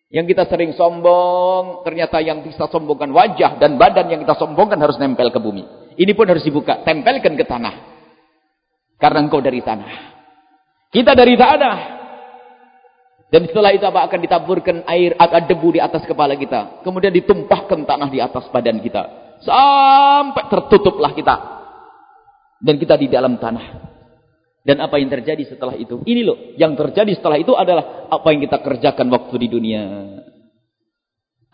[SPEAKER 1] yang kita sering sombong, ternyata yang bisa sombongkan wajah dan badan yang kita sombongkan harus nempel ke bumi. Ini pun harus dibuka, tempelkan ke tanah. Karena engkau dari tanah. Kita dari tanah. Dan setelah itu apa akan ditaburkan air agak debu di atas kepala kita. Kemudian ditumpahkan tanah di atas badan kita. Sampai tertutuplah kita. Dan kita di dalam tanah. Dan apa yang terjadi setelah itu? Ini loh, yang terjadi setelah itu adalah apa yang kita kerjakan waktu di dunia.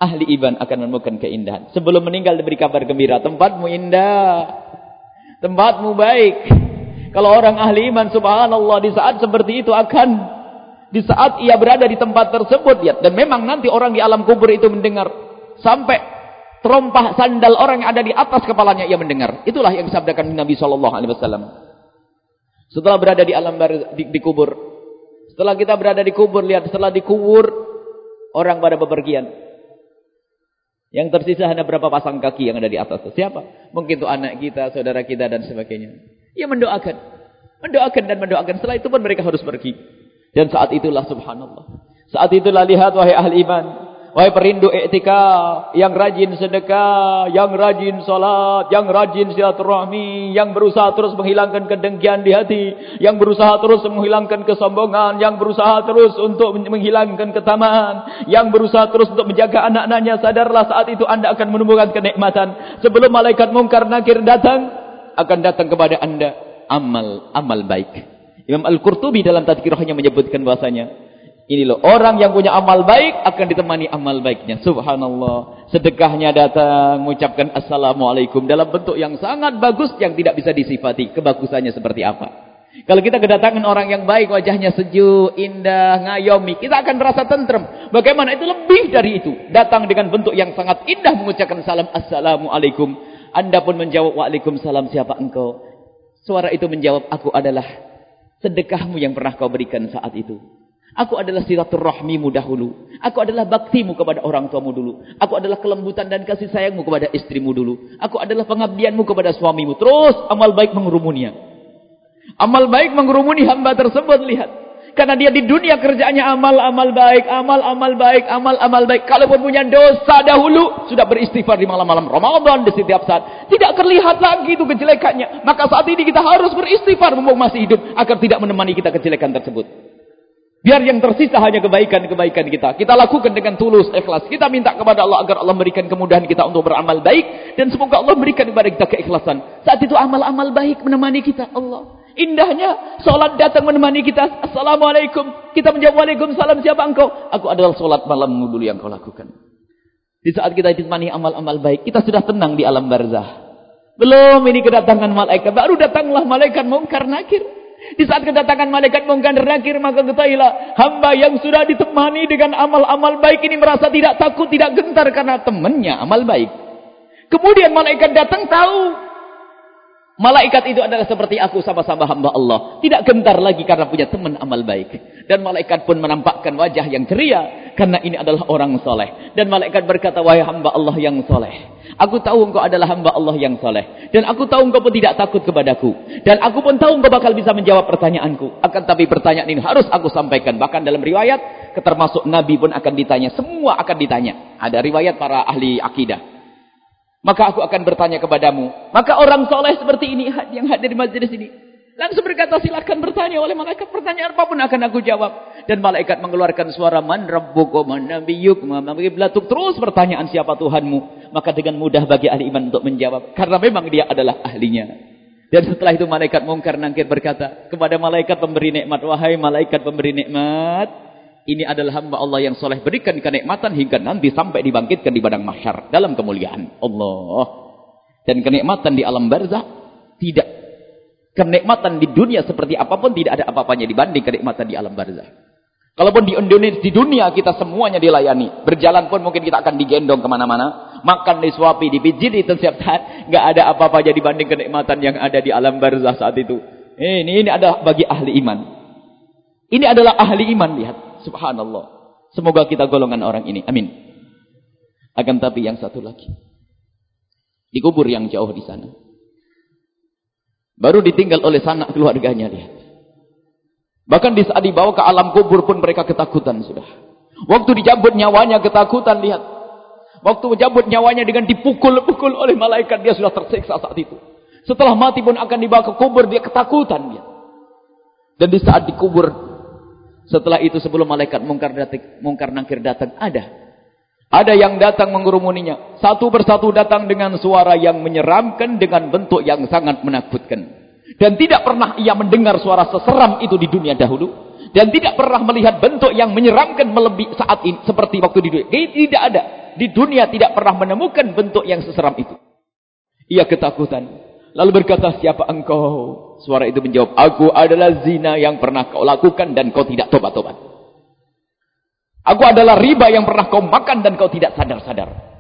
[SPEAKER 1] Ahli iman akan menemukan keindahan. Sebelum meninggal diberi kabar gembira. Tempatmu indah. Tempatmu baik. Kalau orang ahli iman subhanallah di saat seperti itu akan. Di saat ia berada di tempat tersebut. Lihat. Dan memang nanti orang di alam kubur itu mendengar. Sampai terompah sandal orang yang ada di atas kepalanya ia mendengar. Itulah yang disabdakan Nabi SAW. Setelah berada di alam di, di kubur. Setelah kita berada di kubur, lihat setelah dikubur orang pada bepergian. Yang tersisa hanya berapa pasang kaki yang ada di atas. Siapa? Mungkin itu anak kita, saudara kita dan sebagainya. Ia mendoakan. Mendoakan dan mendoakan. Setelah itu pun mereka harus pergi. Dan saat itulah subhanallah. Saat itulah lihat wahai ahli iman. Wahai perindu iktikaf, yang rajin sedekah, yang rajin salat, yang rajin silaturahmi, yang berusaha terus menghilangkan kedengkian di hati, yang berusaha terus menghilangkan kesombongan, yang berusaha terus untuk menghilangkan ketamaan, yang berusaha terus untuk menjaga anak-anaknya, sadarlah saat itu anda akan menemukan kenikmatan. Sebelum malaikat mungkar nakir datang, akan datang kepada anda amal amal baik. Imam Al-Qurtubi dalam tadkirahnya menyebutkan bahasanya, ini loh, orang yang punya amal baik akan ditemani amal baiknya. Subhanallah. Sedekahnya datang, mengucapkan Assalamualaikum. Dalam bentuk yang sangat bagus yang tidak bisa disifati. Kebagusannya seperti apa. Kalau kita kedatangan orang yang baik, wajahnya sejuk, indah, ngayomi. Kita akan merasa tentrem. Bagaimana itu lebih dari itu. Datang dengan bentuk yang sangat indah mengucapkan salam Assalamualaikum. Anda pun menjawab Waalaikumsalam siapa engkau. Suara itu menjawab, aku adalah sedekahmu yang pernah kau berikan saat itu. Aku adalah silaturahmimu dahulu. Aku adalah baktimu kepada orang tuamu dulu. Aku adalah kelembutan dan kasih sayangmu kepada istrimu dulu. Aku adalah pengabdianmu kepada suamimu. Terus amal baik mengerumunia. Amal baik mengerumuni hamba tersebut. Lihat. Karena dia di dunia kerjaannya amal-amal baik. Amal-amal baik. Amal-amal baik. Kalaupun punya dosa dahulu. Sudah beristighfar di malam-malam Ramadan di setiap saat. Tidak terlihat lagi itu kejelekannya. Maka saat ini kita harus beristighfar. Mumpung masih hidup. Agar tidak menemani kita kejelekan tersebut. Biar yang tersisa hanya kebaikan-kebaikan kita. Kita lakukan dengan tulus, ikhlas. Kita minta kepada Allah agar Allah memberikan kemudahan kita untuk beramal baik. Dan semoga Allah memberikan kepada kita keikhlasan. Saat itu amal-amal baik menemani kita. Allah. Indahnya, solat datang menemani kita. Assalamualaikum. Kita menjawab, Waalaikumsalam, siapa engkau? Aku adalah solat malammu dulu yang kau lakukan. Di saat kita ditemani amal-amal baik, kita sudah tenang di alam barzah. Belum ini kedatangan malaikat. Baru datanglah malaikat mungkar nakir. Di saat kedatangan malaikat mungkar nakir maka ketahuilah hamba yang sudah ditemani dengan amal-amal baik ini merasa tidak takut, tidak gentar karena temannya amal baik. Kemudian malaikat datang tahu Malaikat itu adalah seperti aku sama-sama hamba Allah. Tidak gentar lagi karena punya teman amal baik. Dan malaikat pun menampakkan wajah yang ceria. Karena ini adalah orang soleh. Dan malaikat berkata, wahai hamba Allah yang soleh. Aku tahu engkau adalah hamba Allah yang soleh. Dan aku tahu engkau pun tidak takut kepadaku. Dan aku pun tahu engkau bakal bisa menjawab pertanyaanku. Akan tapi pertanyaan ini harus aku sampaikan. Bahkan dalam riwayat, termasuk Nabi pun akan ditanya. Semua akan ditanya. Ada riwayat para ahli akidah. Maka aku akan bertanya kepadamu. Maka orang soleh seperti ini yang hadir di majlis ini. Langsung berkata silakan bertanya oleh malaikat. Pertanyaan apapun akan aku jawab. Dan malaikat mengeluarkan suara. Man rabbuku man nabiyuk man belatuk. Terus pertanyaan siapa Tuhanmu. Maka dengan mudah bagi ahli iman untuk menjawab. Karena memang dia adalah ahlinya. Dan setelah itu malaikat mungkar nangkir berkata. Kepada malaikat pemberi nikmat. Wahai malaikat pemberi nikmat. Ini adalah hamba Allah yang soleh. Berikan kenikmatan hingga nanti sampai dibangkitkan di badang mahsyar. Dalam kemuliaan Allah. Dan kenikmatan di alam barzah. Tidak. Kenikmatan di dunia seperti apapun tidak ada apa-apanya dibanding kenikmatan di alam barzah. Kalaupun di Indonesia, di dunia kita semuanya dilayani. Berjalan pun mungkin kita akan digendong kemana-mana. Makan, disuapi, dipijit itu setiap saat. Tidak ada apa-apanya dibanding kenikmatan yang ada di alam barzah saat itu. Ini, ini adalah bagi ahli iman. Ini adalah ahli iman, lihat. Subhanallah. Semoga kita golongan orang ini. Amin. Akan tapi yang satu lagi. Di kubur yang jauh di sana. Baru ditinggal oleh sanak keluarganya lihat. Bahkan di saat dibawa ke alam kubur pun mereka ketakutan sudah. Waktu dicabut nyawanya ketakutan lihat. Waktu mencabut nyawanya dengan dipukul-pukul oleh malaikat dia sudah tersiksa saat itu. Setelah mati pun akan dibawa ke kubur dia ketakutan dia. Dan di saat dikubur setelah itu sebelum malaikat mungkar datang, mungkar nangkir datang ada. Ada yang datang mengerumuninya. Satu persatu datang dengan suara yang menyeramkan dengan bentuk yang sangat menakutkan. Dan tidak pernah ia mendengar suara seseram itu di dunia dahulu. Dan tidak pernah melihat bentuk yang menyeramkan melebih saat ini. Seperti waktu di dunia. Tidak ada. Di dunia tidak pernah menemukan bentuk yang seseram itu. Ia ketakutan. Lalu berkata, siapa engkau? Suara itu menjawab, aku adalah zina yang pernah kau lakukan dan kau tidak tobat-tobat. Aku adalah riba yang pernah kau makan dan kau tidak sadar-sadar.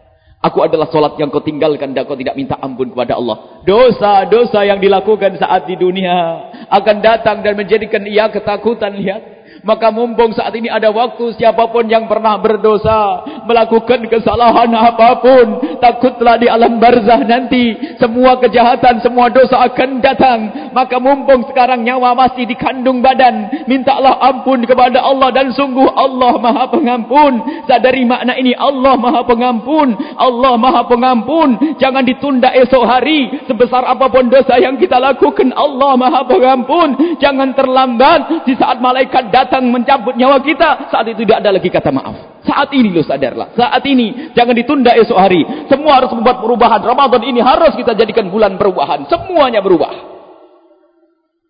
[SPEAKER 1] Aku adalah solat yang kau tinggalkan dan kau tidak minta ampun kepada Allah. Dosa-dosa yang dilakukan saat di dunia akan datang dan menjadikan ia ketakutan. Lihat. Maka mumpung saat ini ada waktu siapapun yang pernah berdosa. Melakukan kesalahan apapun. Takutlah di alam barzah nanti. Semua kejahatan, semua dosa akan datang. Maka mumpung sekarang nyawa masih di kandung badan. Mintalah ampun kepada Allah. Dan sungguh Allah maha pengampun. Sadari makna ini Allah maha pengampun. Allah maha pengampun. Jangan ditunda esok hari. Sebesar apapun dosa yang kita lakukan. Allah maha pengampun. Jangan terlambat. Di saat malaikat datang datang mencabut nyawa kita, saat itu tidak ada lagi kata maaf. Saat ini lo sadarlah. Saat ini jangan ditunda esok hari. Semua harus membuat perubahan. Ramadan ini harus kita jadikan bulan perubahan. Semuanya berubah.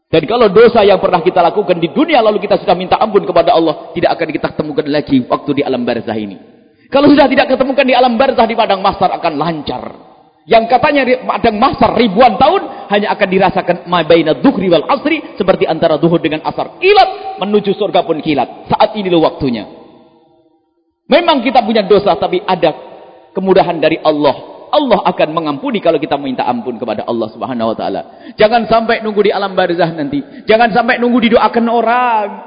[SPEAKER 1] Dan kalau dosa yang pernah kita lakukan di dunia lalu kita sudah minta ampun kepada Allah, tidak akan kita temukan lagi waktu di alam barzah ini. Kalau sudah tidak ketemukan di alam barzah di padang mahsyar akan lancar. Yang katanya padang mahsyar ribuan tahun hanya akan dirasakan mabaina dhuhri wal asri seperti antara zuhur dengan asar. Kilat menuju surga pun kilat. Saat ini lo waktunya. Memang kita punya dosa tapi ada kemudahan dari Allah Allah akan mengampuni kalau kita minta ampun kepada Allah Subhanahu wa taala. Jangan sampai nunggu di alam barzah nanti. Jangan sampai nunggu didoakan orang. *laughs*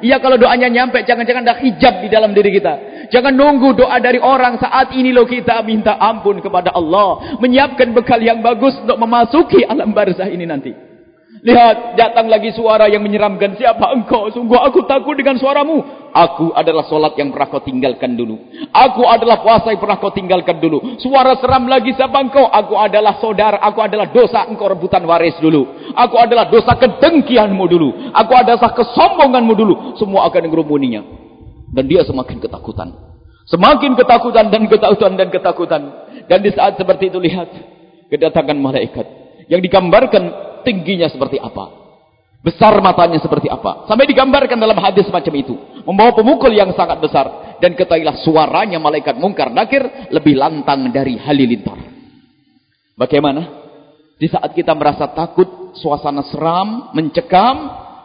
[SPEAKER 1] Iya kalau doanya nyampe jangan-jangan ada hijab di dalam diri kita. Jangan nunggu doa dari orang saat ini lo kita minta ampun kepada Allah, menyiapkan bekal yang bagus untuk memasuki alam barzah ini nanti. Lihat, datang lagi suara yang menyeramkan. Siapa engkau? Sungguh aku takut dengan suaramu. Aku adalah solat yang pernah kau tinggalkan dulu. Aku adalah puasa yang pernah kau tinggalkan dulu. Suara seram lagi siapa engkau? Aku adalah saudara. Aku adalah dosa engkau rebutan waris dulu. Aku adalah dosa kedengkianmu dulu. Aku adalah kesombonganmu dulu. Semua akan mengerumuninya. Dan dia semakin ketakutan. Semakin ketakutan dan ketakutan dan ketakutan. Dan di saat seperti itu lihat. Kedatangan malaikat. Yang digambarkan tingginya seperti apa. Besar matanya seperti apa. Sampai digambarkan dalam hadis macam itu. Membawa pemukul yang sangat besar. Dan ketahuilah suaranya malaikat mungkar nakir lebih lantang dari halilintar. Bagaimana? Di saat kita merasa takut, suasana seram, mencekam,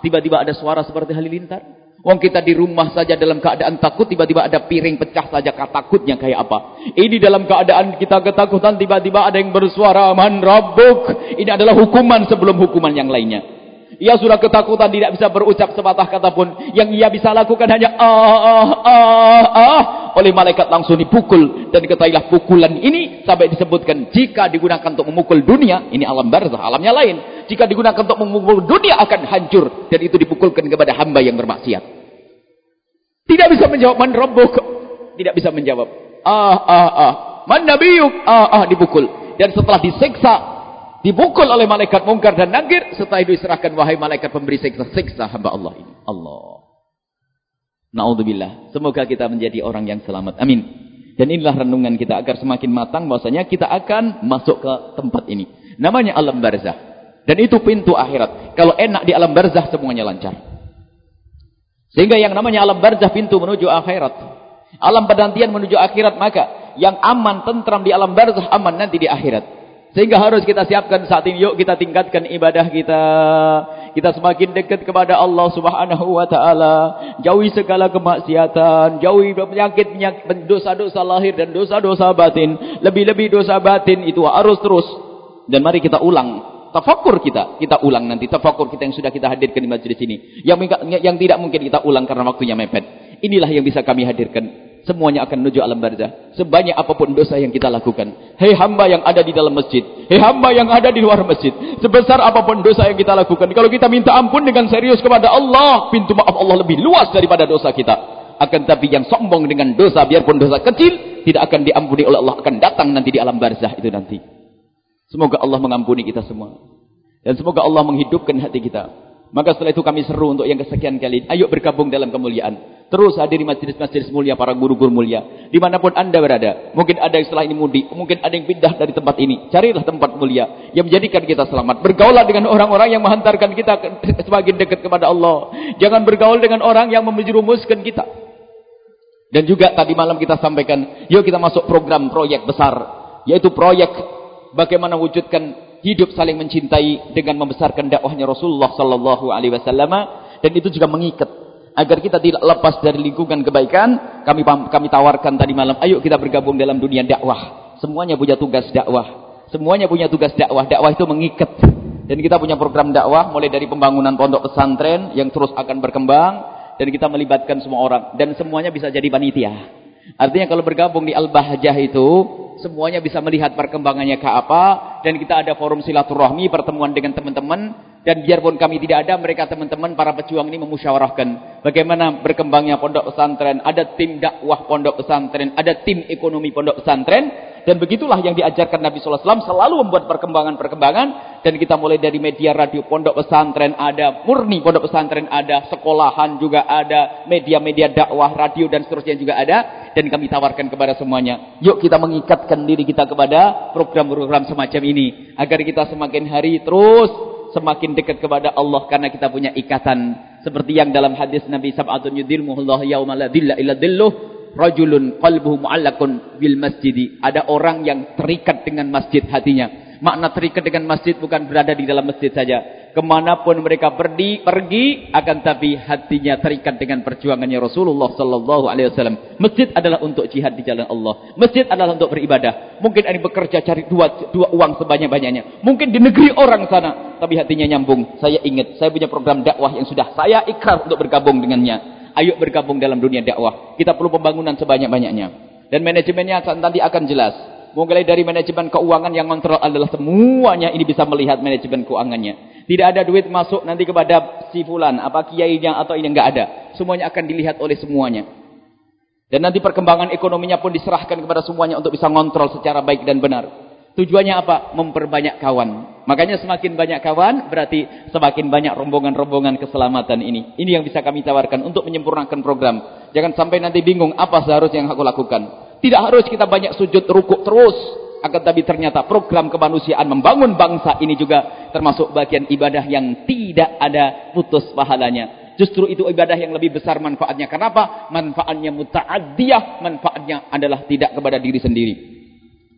[SPEAKER 1] tiba-tiba ada suara seperti halilintar. Wong kita di rumah saja dalam keadaan takut, tiba-tiba ada piring pecah saja, takutnya kayak apa? Ini dalam keadaan kita ketakutan, tiba-tiba ada yang bersuara, Man Rabbuk. Ini adalah hukuman sebelum hukuman yang lainnya. Ia sudah ketakutan, tidak bisa berucap sepatah kata pun. Yang ia bisa lakukan hanya ah, ah, ah, ah. Oleh malaikat langsung dipukul. Dan ketahuilah pukulan ini sampai disebutkan, jika digunakan untuk memukul dunia, ini alam barzah, alamnya lain. Jika digunakan untuk memukul dunia akan hancur. Dan itu dipukulkan kepada hamba yang bermaksiat. Tidak bisa menjawab man rabbuk. Tidak bisa menjawab. Ah ah ah. Man nabiyuk? Ah ah dipukul. Dan setelah disiksa, dipukul oleh malaikat mungkar dan nangkir, setelah itu diserahkan wahai malaikat pemberi siksa, siksa hamba Allah ini. Allah. Naudzubillah. Semoga kita menjadi orang yang selamat. Amin. Dan inilah renungan kita agar semakin matang bahwasanya kita akan masuk ke tempat ini. Namanya alam barzah. Dan itu pintu akhirat. Kalau enak di alam barzah semuanya lancar. Sehingga yang namanya alam barzah pintu menuju akhirat. Alam penantian menuju akhirat maka yang aman tentram di alam barzah aman nanti di akhirat. Sehingga harus kita siapkan saat ini yuk kita tingkatkan ibadah kita. Kita semakin dekat kepada Allah Subhanahu wa taala. Jauhi segala kemaksiatan, jauhi penyakit-penyakit dosa-dosa lahir dan dosa-dosa batin. Lebih-lebih dosa batin itu harus terus. Dan mari kita ulang tafakur kita, kita ulang nanti tafakur kita yang sudah kita hadirkan di majlis ini. Yang yang tidak mungkin kita ulang karena waktunya mepet. Inilah yang bisa kami hadirkan. Semuanya akan menuju alam barzah. Sebanyak apa pun dosa yang kita lakukan. Hei hamba yang ada di dalam masjid. Hei hamba yang ada di luar masjid. Sebesar apa pun dosa yang kita lakukan. Kalau kita minta ampun dengan serius kepada Allah. Pintu maaf Allah lebih luas daripada dosa kita. Akan tapi yang sombong dengan dosa. Biarpun dosa kecil. Tidak akan diampuni oleh Allah. Akan datang nanti di alam barzah itu nanti. Semoga Allah mengampuni kita semua. Dan semoga Allah menghidupkan hati kita. Maka setelah itu kami seru untuk yang kesekian kali. Ayo bergabung dalam kemuliaan. Terus hadiri majlis-majlis mulia para guru-guru mulia. Dimanapun anda berada. Mungkin ada yang setelah ini mudik. Mungkin ada yang pindah dari tempat ini. Carilah tempat mulia. Yang menjadikan kita selamat. Bergaulah dengan orang-orang yang menghantarkan kita semakin dekat kepada Allah. Jangan bergaul dengan orang yang menjerumuskan kita. Dan juga tadi malam kita sampaikan. Yuk kita masuk program proyek besar. Yaitu proyek bagaimana wujudkan hidup saling mencintai dengan membesarkan dakwahnya Rasulullah sallallahu alaihi wasallam dan itu juga mengikat agar kita tidak lepas dari lingkungan kebaikan, kami kami tawarkan tadi malam, ayo kita bergabung dalam dunia dakwah. Semuanya punya tugas dakwah. Semuanya punya tugas dakwah. Dakwah itu mengikat. Dan kita punya program dakwah mulai dari pembangunan pondok pesantren yang terus akan berkembang dan kita melibatkan semua orang dan semuanya bisa jadi panitia. Artinya kalau bergabung di Al-Bahjah itu semuanya bisa melihat perkembangannya ke apa dan kita ada forum silaturahmi pertemuan dengan teman-teman dan biarpun kami tidak ada, mereka teman-teman para pejuang ini memusyawarahkan bagaimana berkembangnya pondok pesantren. Ada tim dakwah pondok pesantren, ada tim ekonomi pondok pesantren. Dan begitulah yang diajarkan Nabi SAW selalu membuat perkembangan-perkembangan. Dan kita mulai dari media radio pondok pesantren ada, murni pondok pesantren ada, sekolahan juga ada, media-media dakwah, radio dan seterusnya juga ada. Dan kami tawarkan kepada semuanya. Yuk kita mengikatkan diri kita kepada program-program semacam ini. Agar kita semakin hari terus semakin dekat kepada Allah karena kita punya ikatan seperti yang dalam hadis Nabi sab'atun yudilmuhullah yauma la dilla illa dilluh rajulun qalbuhu mu'allakun bil masjidi ada orang yang terikat dengan masjid hatinya makna terikat dengan masjid bukan berada di dalam masjid saja kemanapun mereka pergi, pergi akan tapi hatinya terikat dengan perjuangannya Rasulullah sallallahu alaihi wasallam. Masjid adalah untuk jihad di jalan Allah. Masjid adalah untuk beribadah. Mungkin ada bekerja cari dua dua uang sebanyak-banyaknya. Mungkin di negeri orang sana tapi hatinya nyambung. Saya ingat saya punya program dakwah yang sudah saya ikrar untuk bergabung dengannya. Ayo bergabung dalam dunia dakwah. Kita perlu pembangunan sebanyak-banyaknya. Dan manajemennya nanti akan jelas. Mulai dari manajemen keuangan yang kontrol adalah semuanya ini bisa melihat manajemen keuangannya. Tidak ada duit masuk nanti kepada si fulan, apa kiainya atau ini enggak ada. Semuanya akan dilihat oleh semuanya. Dan nanti perkembangan ekonominya pun diserahkan kepada semuanya untuk bisa ngontrol secara baik dan benar. Tujuannya apa? Memperbanyak kawan. Makanya semakin banyak kawan, berarti semakin banyak rombongan-rombongan keselamatan ini. Ini yang bisa kami tawarkan untuk menyempurnakan program. Jangan sampai nanti bingung apa seharusnya yang aku lakukan. Tidak harus kita banyak sujud rukuk terus. Akan tapi ternyata program kemanusiaan membangun bangsa ini juga termasuk bagian ibadah yang tidak ada putus pahalanya. Justru itu ibadah yang lebih besar manfaatnya. Kenapa? Manfaatnya muta'adiyah. Manfaatnya adalah tidak kepada diri sendiri.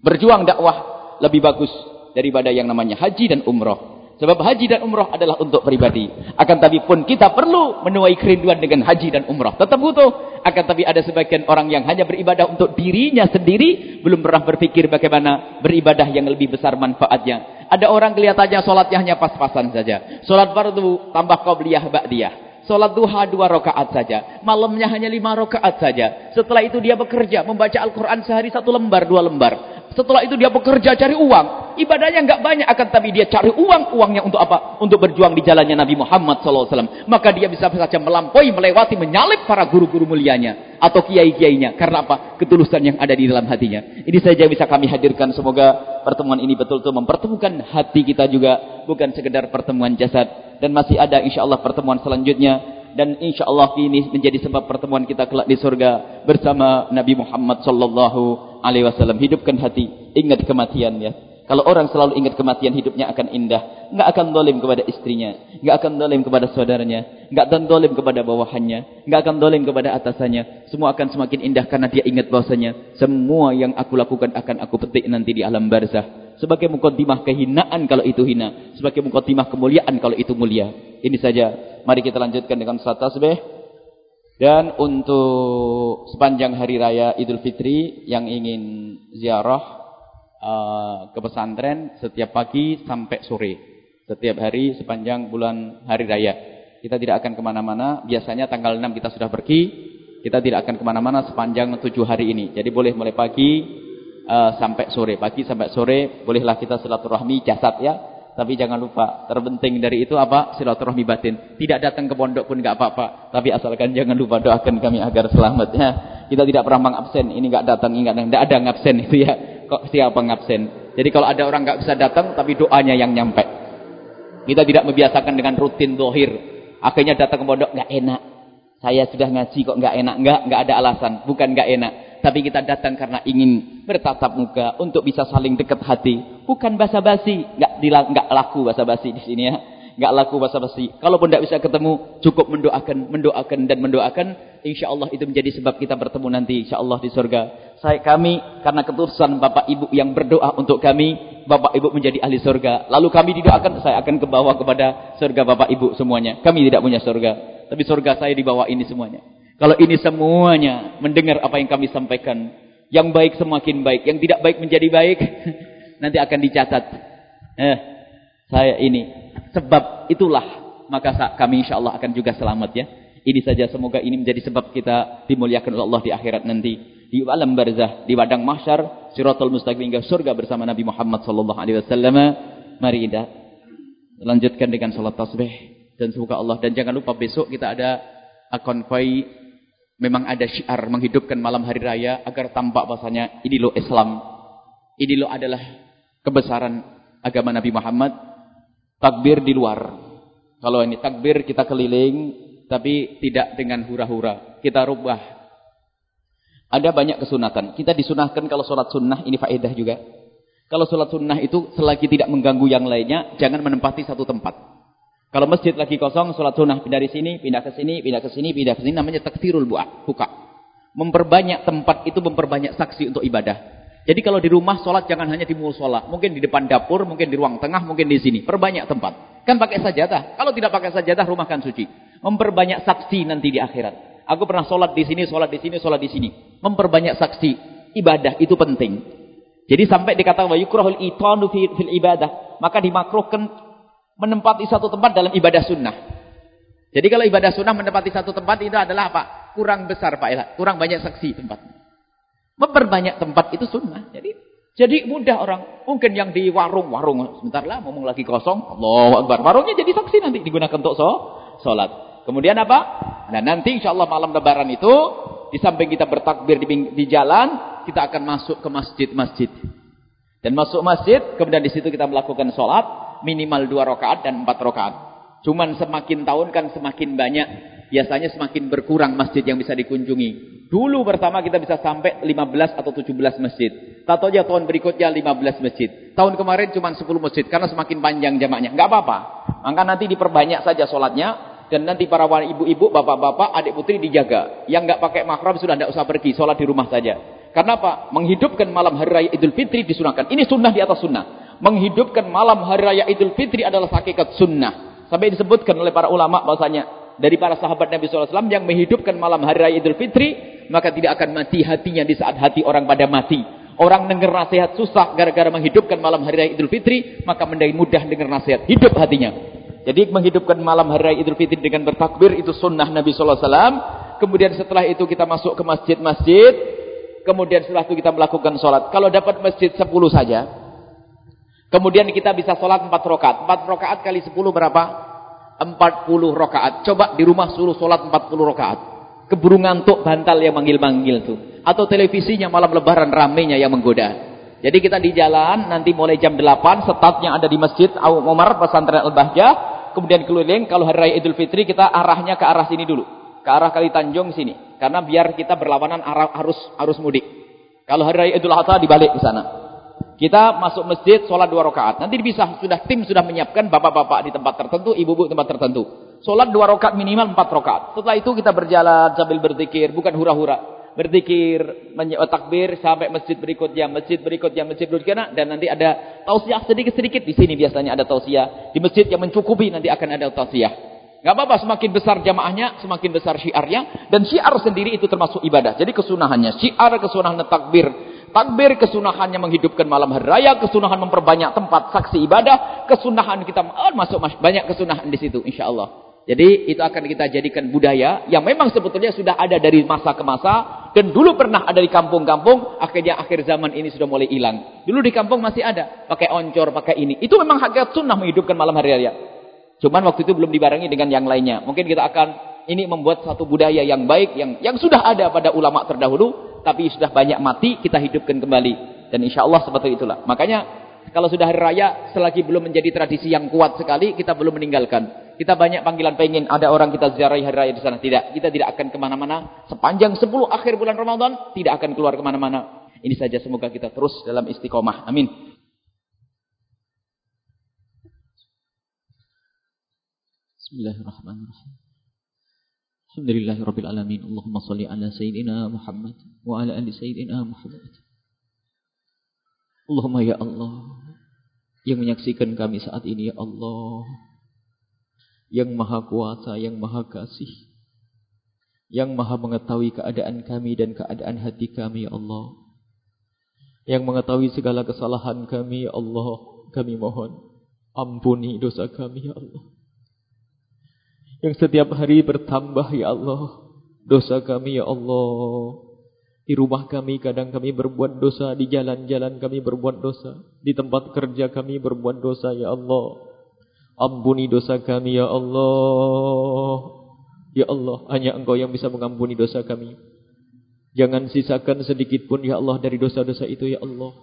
[SPEAKER 1] Berjuang dakwah lebih bagus daripada yang namanya haji dan umrah. Sebab haji dan umrah adalah untuk pribadi. Akan tapi pun kita perlu menuai kerinduan dengan haji dan umrah. Tetap butuh. Akan tapi ada sebagian orang yang hanya beribadah untuk dirinya sendiri. Belum pernah berpikir bagaimana beribadah yang lebih besar manfaatnya. Ada orang kelihatannya solatnya hanya pas-pasan saja. Solat fardu tambah qobliyah ba'diyah. Solat duha dua rakaat saja. Malamnya hanya lima rakaat saja. Setelah itu dia bekerja. Membaca Al-Quran sehari satu lembar, dua lembar. Setelah itu dia bekerja cari uang. Ibadahnya enggak banyak akan tapi dia cari uang. Uangnya untuk apa? Untuk berjuang di jalannya Nabi Muhammad SAW. Maka dia bisa saja melampaui, melewati, menyalip para guru-guru mulianya. Atau kiai-kiainya. Karena apa? Ketulusan yang ada di dalam hatinya. Ini saja yang bisa kami hadirkan. Semoga pertemuan ini betul-betul mempertemukan hati kita juga. Bukan sekedar pertemuan jasad. Dan masih ada insya Allah pertemuan selanjutnya dan insyaallah ini menjadi sebab pertemuan kita kelak di surga bersama Nabi Muhammad sallallahu alaihi wasallam. Hidupkan hati ingat kematian ya. Kalau orang selalu ingat kematian hidupnya akan indah. Enggak akan dolim kepada istrinya enggak akan dolim kepada saudaranya enggak akan dolim kepada bawahannya enggak akan dolim kepada atasannya. Semua akan semakin indah karena dia ingat bahwasanya semua yang aku lakukan akan aku petik nanti di alam barzah sebagai mukadimah kehinaan kalau itu hina sebagai mukadimah kemuliaan kalau itu mulia ini saja mari kita lanjutkan dengan salat tasbih dan untuk sepanjang hari raya Idul Fitri yang ingin ziarah uh, ke pesantren setiap pagi sampai sore. Setiap hari sepanjang bulan hari raya. Kita tidak akan ke mana-mana. Biasanya tanggal 6 kita sudah pergi. Kita tidak akan ke mana-mana sepanjang 7 hari ini. Jadi boleh mulai pagi uh, sampai sore. Pagi sampai sore bolehlah kita silaturahmi jasad ya. Tapi jangan lupa, terpenting dari itu apa? Silaturahmi batin. Tidak datang ke pondok pun enggak apa-apa. Tapi asalkan jangan lupa doakan kami agar selamat ya. Kita tidak pernah mengabsen. Ini enggak datang, datang. Enggak ada ngabsen itu ya. Kok siapa ngabsen? Jadi kalau ada orang enggak bisa datang, tapi doanya yang nyampe. Kita tidak membiasakan dengan rutin dohir. Akhirnya datang ke pondok enggak enak. Saya sudah ngaji kok nggak enak. Nggak, nggak ada alasan. Bukan nggak enak. Tapi kita datang karena ingin bertatap muka untuk bisa saling dekat hati. Bukan basa-basi. Nggak, nggak laku basa-basi di sini ya nggak laku basa-basi. Kalaupun tidak bisa ketemu, cukup mendoakan, mendoakan dan mendoakan. Insya Allah itu menjadi sebab kita bertemu nanti. Insya Allah di surga. Saya kami karena ketulusan Bapak Ibu yang berdoa untuk kami, Bapak Ibu menjadi ahli surga. Lalu kami didoakan, saya akan ke bawah kepada surga Bapak Ibu semuanya. Kami tidak punya surga, tapi surga saya di bawah ini semuanya. Kalau ini semuanya mendengar apa yang kami sampaikan, yang baik semakin baik, yang tidak baik menjadi baik, *laughs* nanti akan dicatat. Eh, saya ini sebab itulah maka kami insyaallah akan juga selamat ya. Ini saja semoga ini menjadi sebab kita dimuliakan oleh Allah di akhirat nanti. Di alam barzah, di padang mahsyar, siratal mustaqim hingga surga bersama Nabi Muhammad wasallam. Mari kita lanjutkan dengan salat tasbih dan semoga Allah dan jangan lupa besok kita ada konvoy memang ada syiar menghidupkan malam hari raya agar tampak bahasanya ini lo Islam. Ini lo adalah kebesaran agama Nabi Muhammad takbir di luar. Kalau ini takbir kita keliling, tapi tidak dengan hura-hura. Kita rubah. Ada banyak kesunatan. Kita disunahkan kalau sholat sunnah, ini faedah juga. Kalau sholat sunnah itu selagi tidak mengganggu yang lainnya, jangan menempati satu tempat. Kalau masjid lagi kosong, sholat sunnah pindah dari sini, pindah ke sini, pindah ke sini, pindah ke sini, namanya takfirul buah, buka. Memperbanyak tempat itu memperbanyak saksi untuk ibadah. Jadi kalau di rumah sholat jangan hanya di musola. Mungkin di depan dapur, mungkin di ruang tengah, mungkin di sini. Perbanyak tempat. Kan pakai sajadah. Kalau tidak pakai sajadah, rumah kan suci. Memperbanyak saksi nanti di akhirat. Aku pernah sholat di sini, sholat di sini, sholat di sini. Memperbanyak saksi. Ibadah itu penting. Jadi sampai dikatakan, yukrahul itanu fil ibadah. Maka dimakruhkan menempati satu tempat dalam ibadah sunnah. Jadi kalau ibadah sunnah menempati satu tempat itu adalah apa? Kurang besar Pak Elah. Kurang banyak saksi tempat. Memperbanyak tempat itu sunnah. Jadi jadi mudah orang. Mungkin yang di warung-warung. Sebentar lah, ngomong lagi kosong. Allah Akbar. Warungnya jadi saksi nanti digunakan untuk sholat. Kemudian apa? Nah nanti insya Allah malam lebaran itu. Di samping kita bertakbir di, di jalan. Kita akan masuk ke masjid-masjid. Dan masuk masjid. Kemudian di situ kita melakukan sholat. Minimal dua rakaat dan empat rakaat. Cuman semakin tahun kan semakin banyak. Biasanya semakin berkurang masjid yang bisa dikunjungi. Dulu pertama kita bisa sampai 15 atau 17 masjid. Tahu aja tahun berikutnya 15 masjid. Tahun kemarin cuma 10 masjid karena semakin panjang jamaknya. Enggak apa-apa. Maka nanti diperbanyak saja sholatnya. Dan nanti para ibu-ibu, bapak-bapak, adik putri dijaga. Yang enggak pakai mahram sudah tidak usah pergi. Sholat di rumah saja. Karena apa? Menghidupkan malam hari raya idul fitri disunahkan. Ini sunnah di atas sunnah. Menghidupkan malam hari raya idul fitri adalah hakikat sunnah. Sampai disebutkan oleh para ulama bahasanya. Dari para sahabat Nabi SAW yang menghidupkan malam hari raya idul fitri maka tidak akan mati hatinya di saat hati orang pada mati. Orang dengar nasihat susah gara-gara menghidupkan malam hari raya Idul Fitri, maka menjadi mudah dengar nasihat, hidup hatinya. Jadi menghidupkan malam hari raya Idul Fitri dengan bertakbir itu sunnah Nabi sallallahu alaihi wasallam. Kemudian setelah itu kita masuk ke masjid-masjid, kemudian setelah itu kita melakukan sholat. Kalau dapat masjid 10 saja, kemudian kita bisa sholat 4 rakaat. 4 rakaat kali 10 berapa? 40 rakaat. Coba di rumah suruh sholat 40 rakaat keburu ngantuk bantal yang manggil-manggil tuh. Atau televisinya malam lebaran ramenya yang menggoda. Jadi kita di jalan nanti mulai jam 8 setatnya ada di Masjid Umar Pesantren Al-Bahjah, kemudian keliling kalau hari raya Idul Fitri kita arahnya ke arah sini dulu. Ke arah Kali Tanjung sini. Karena biar kita berlawanan arah arus arus mudik. Kalau hari raya Idul Adha dibalik ke sana. Kita masuk masjid, sholat dua rakaat. Nanti bisa sudah tim sudah menyiapkan bapak-bapak di tempat tertentu, ibu-ibu tempat tertentu. Sholat dua rakaat minimal empat rakaat. Setelah itu kita berjalan sambil berzikir, bukan hura-hura. Berzikir, takbir sampai masjid berikutnya, masjid berikutnya, masjid berikutnya. Dan nanti ada tausiah sedikit-sedikit. Di sini biasanya ada tausiah. Di masjid yang mencukupi nanti akan ada tausiah. Gak apa-apa, semakin besar jamaahnya, semakin besar syiarnya. Dan syiar sendiri itu termasuk ibadah. Jadi kesunahannya, syiar kesunahan takbir. Takbir kesunahannya menghidupkan malam hari raya, kesunahan memperbanyak tempat saksi ibadah, kesunahan kita oh, masuk banyak kesunahan di situ insyaallah. Jadi itu akan kita jadikan budaya yang memang sebetulnya sudah ada dari masa ke masa dan dulu pernah ada di kampung-kampung, akhirnya akhir zaman ini sudah mulai hilang. Dulu di kampung masih ada, pakai oncor, pakai ini. Itu memang hakikat sunnah menghidupkan malam hari raya. Cuman waktu itu belum dibarengi dengan yang lainnya. Mungkin kita akan ini membuat satu budaya yang baik yang yang sudah ada pada ulama terdahulu, tapi sudah banyak mati kita hidupkan kembali. Dan insya Allah seperti itulah. Makanya kalau sudah hari raya selagi belum menjadi tradisi yang kuat sekali, kita belum meninggalkan.
[SPEAKER 2] Kita banyak panggilan pengen ada orang kita ziarahi hari raya di sana. Tidak. Kita tidak akan ke mana-mana. Sepanjang 10 akhir bulan Ramadan. Tidak akan keluar ke mana-mana. Ini saja semoga kita terus dalam istiqomah. Amin. Bismillahirrahmanirrahim. Alhamdulillahirrabbilalamin. Allahumma salli ala Sayyidina Muhammad. Wa ala ali Sayyidina Muhammad. Allahumma ya Allah. Yang menyaksikan kami saat ini ya Allah yang maha kuasa, yang maha kasih, yang maha mengetahui keadaan kami dan keadaan hati kami, ya Allah. Yang mengetahui segala kesalahan kami, ya Allah, kami mohon ampuni dosa kami, ya Allah. Yang setiap hari bertambah, ya Allah, dosa kami, ya Allah. Di rumah kami kadang kami berbuat dosa, di jalan-jalan kami berbuat dosa, di tempat kerja kami berbuat dosa, ya Allah. Ampuni dosa kami ya Allah. Ya Allah, hanya Engkau yang bisa mengampuni dosa kami. Jangan sisakan sedikit pun ya Allah dari dosa-dosa itu ya Allah.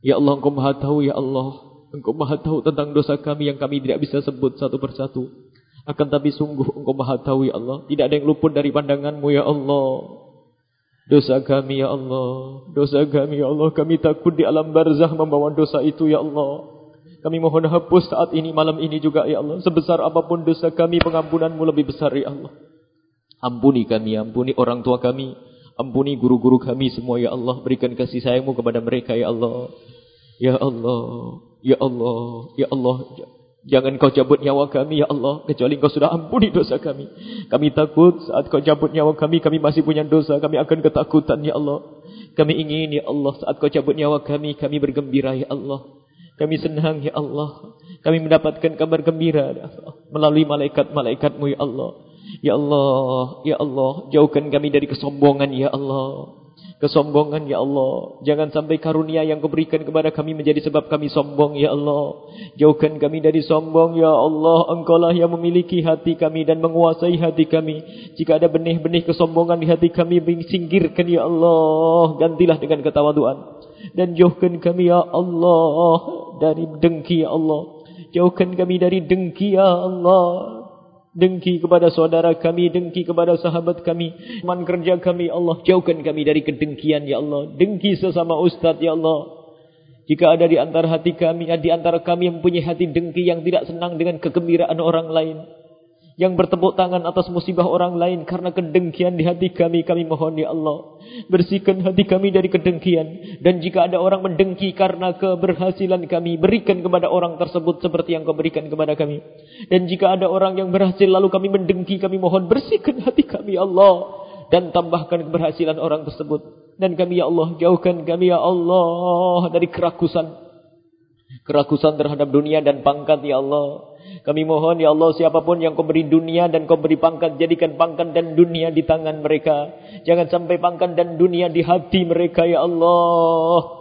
[SPEAKER 2] Ya Allah, Engkau Maha tahu ya Allah. Engkau Maha tahu tentang dosa kami yang kami tidak bisa sebut satu persatu. Akan tapi sungguh Engkau Maha tahu ya Allah. Tidak ada yang luput dari pandanganmu ya Allah. Dosa kami ya Allah. Dosa kami ya Allah. Kami takut di alam barzah membawa dosa itu ya Allah. Kami mohon hapus saat ini, malam ini juga, Ya Allah. Sebesar apapun dosa kami, pengampunanmu lebih besar, Ya Allah. Ampuni kami, ampuni orang tua kami. Ampuni guru-guru kami semua, Ya Allah. Berikan kasih sayangmu kepada mereka, Ya Allah. Ya Allah, Ya Allah, Ya Allah. Jangan kau cabut nyawa kami, Ya Allah. Kecuali kau sudah ampuni dosa kami. Kami takut saat kau cabut nyawa kami, kami masih punya dosa. Kami akan ketakutan, Ya Allah. Kami ingin, Ya Allah, saat kau cabut nyawa kami, kami bergembira, Ya Allah. Kami senang ya Allah. Kami mendapatkan kabar gembira ya Allah. melalui malaikat-malaikatmu ya Allah. Ya Allah, ya Allah, jauhkan kami dari kesombongan ya Allah. Kesombongan ya Allah. Jangan sampai karunia yang kau berikan kepada kami menjadi sebab kami sombong ya Allah. Jauhkan kami dari sombong ya Allah. Engkau lah yang memiliki hati kami dan menguasai hati kami. Jika ada benih-benih kesombongan di hati kami, singkirkan ya Allah. Gantilah dengan ketawaduan. Dan jauhkan kami ya Allah dari dengki ya Allah. Jauhkan kami dari dengki ya Allah. Dengki kepada saudara kami, dengki kepada sahabat kami, teman kerja kami Allah. Jauhkan kami dari kedengkian ya Allah. Dengki sesama ustaz ya Allah. Jika ada di antara hati kami, di antara kami yang mempunyai hati dengki yang tidak senang dengan kegembiraan orang lain yang bertepuk tangan atas musibah orang lain karena kedengkian di hati kami kami mohon ya Allah bersihkan hati kami dari kedengkian. Dan jika ada orang mendengki karena keberhasilan kami berikan kepada orang tersebut seperti yang kau berikan kepada kami. Dan jika ada orang yang berhasil lalu kami mendengki kami mohon bersihkan hati kami ya Allah dan tambahkan keberhasilan orang tersebut. Dan kami ya Allah jauhkan kami ya Allah dari kerakusan. Kerakusan terhadap dunia dan pangkat ya Allah kami mohon ya Allah siapapun yang kau beri dunia dan kau beri pangkat jadikan pangkat dan dunia di tangan mereka. Jangan sampai pangkat dan dunia di hati mereka ya Allah.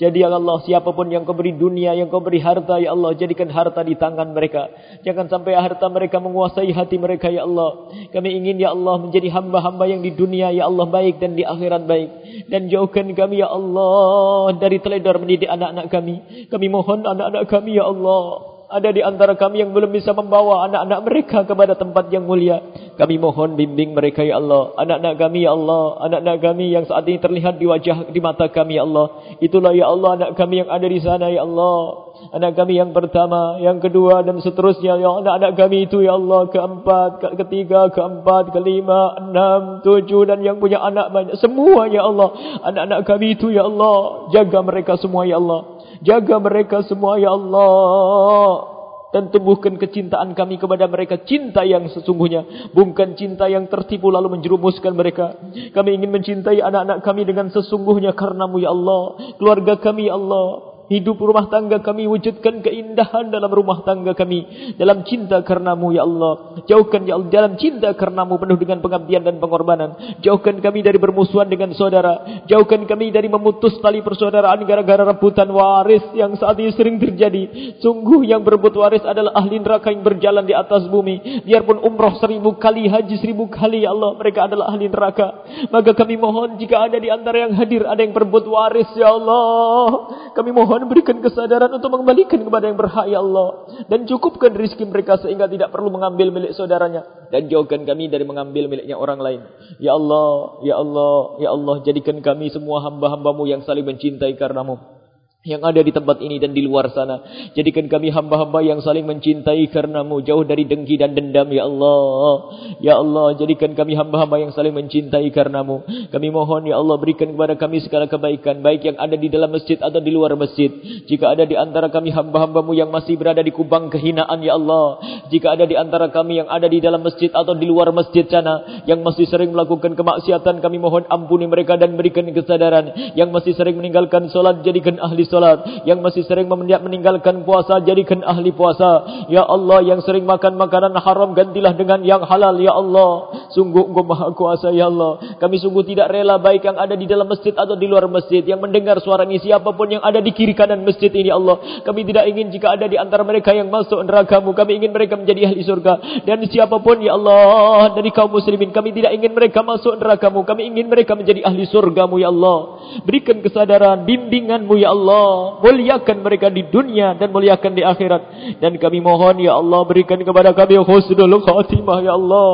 [SPEAKER 2] Jadi ya Allah siapapun yang kau beri dunia yang kau beri harta ya Allah jadikan harta di tangan mereka. Jangan sampai harta mereka menguasai hati mereka ya Allah. Kami ingin ya Allah menjadi hamba-hamba yang di dunia ya Allah baik dan di akhirat baik. Dan jauhkan kami ya Allah dari teledor mendidik anak-anak kami. Kami mohon anak-anak kami ya Allah ada di antara kami yang belum bisa membawa anak-anak mereka kepada tempat yang mulia. Kami mohon bimbing mereka ya Allah. Anak-anak kami ya Allah. Anak-anak kami yang saat ini terlihat di wajah, di mata kami ya Allah. Itulah ya Allah anak kami yang ada di sana ya Allah. Anak kami yang pertama, yang kedua dan seterusnya ya anak-anak kami itu ya Allah. Keempat, ke ketiga, keempat, kelima, enam, tujuh dan yang punya anak banyak. Semua ya Allah. Anak-anak kami itu ya Allah. Jaga mereka semua ya Allah. Jaga mereka semua ya Allah. Dan tumbuhkan kecintaan kami kepada mereka. Cinta yang sesungguhnya. Bukan cinta yang tertipu lalu menjerumuskan mereka. Kami ingin mencintai anak-anak kami dengan sesungguhnya karenamu ya Allah. Keluarga kami ya Allah hidup rumah tangga kami wujudkan keindahan dalam rumah tangga kami dalam cinta karenamu ya Allah. Jauhkan ya Allah dalam cinta karenamu penuh dengan pengabdian dan pengorbanan. Jauhkan kami dari bermusuhan dengan saudara. Jauhkan kami dari memutus tali persaudaraan gara-gara rebutan waris yang saat ini sering terjadi. Sungguh yang berebut waris adalah ahli neraka yang berjalan di atas bumi. Biarpun umroh seribu kali haji seribu kali ya Allah mereka adalah ahli neraka. Maka kami mohon jika ada di antara yang hadir ada yang berebut waris ya Allah. Kami mohon mohon berikan kesadaran untuk mengembalikan kepada yang berhak ya Allah. Dan cukupkan rezeki mereka sehingga tidak perlu mengambil milik saudaranya. Dan jauhkan kami dari mengambil miliknya orang lain. Ya Allah ya Allah ya Allah jadikan kami semua hamba-hambamu yang saling mencintai karenamu yang ada di tempat ini dan di luar sana. Jadikan kami hamba-hamba yang saling mencintai karenamu. Jauh dari dengki dan dendam, Ya Allah. Ya Allah, jadikan kami hamba-hamba yang saling mencintai karenamu. Kami mohon, Ya Allah, berikan kepada kami segala kebaikan. Baik yang ada di dalam masjid atau di luar masjid. Jika ada di antara kami hamba-hambamu yang masih berada di kubang kehinaan, Ya Allah. Jika ada di antara kami yang ada di dalam masjid atau di luar masjid sana. Yang masih sering melakukan kemaksiatan, kami mohon ampuni mereka dan berikan kesadaran. Yang masih sering meninggalkan solat, jadikan ahli solat yang masih sering meninggalkan puasa jadikan ahli puasa. Ya Allah yang sering makan makanan haram gantilah dengan yang halal ya Allah. Sungguh engkau maha kuasa ya Allah. Kami sungguh tidak rela baik yang ada di dalam masjid atau di luar masjid. Yang mendengar suara ini siapapun yang ada di kiri kanan masjid ini ya Allah. Kami tidak ingin jika ada di antara mereka yang masuk neraka-Mu. Kami ingin mereka menjadi ahli surga. Dan siapapun ya Allah dari kaum muslimin kami tidak ingin mereka masuk neraka-Mu. Kami ingin mereka menjadi ahli surga-Mu ya Allah. Berikan kesadaran bimbingan-Mu ya Allah muliakan mereka di dunia dan muliakan di akhirat. Dan kami mohon ya Allah berikan kepada kami husnul khatimah ya Allah.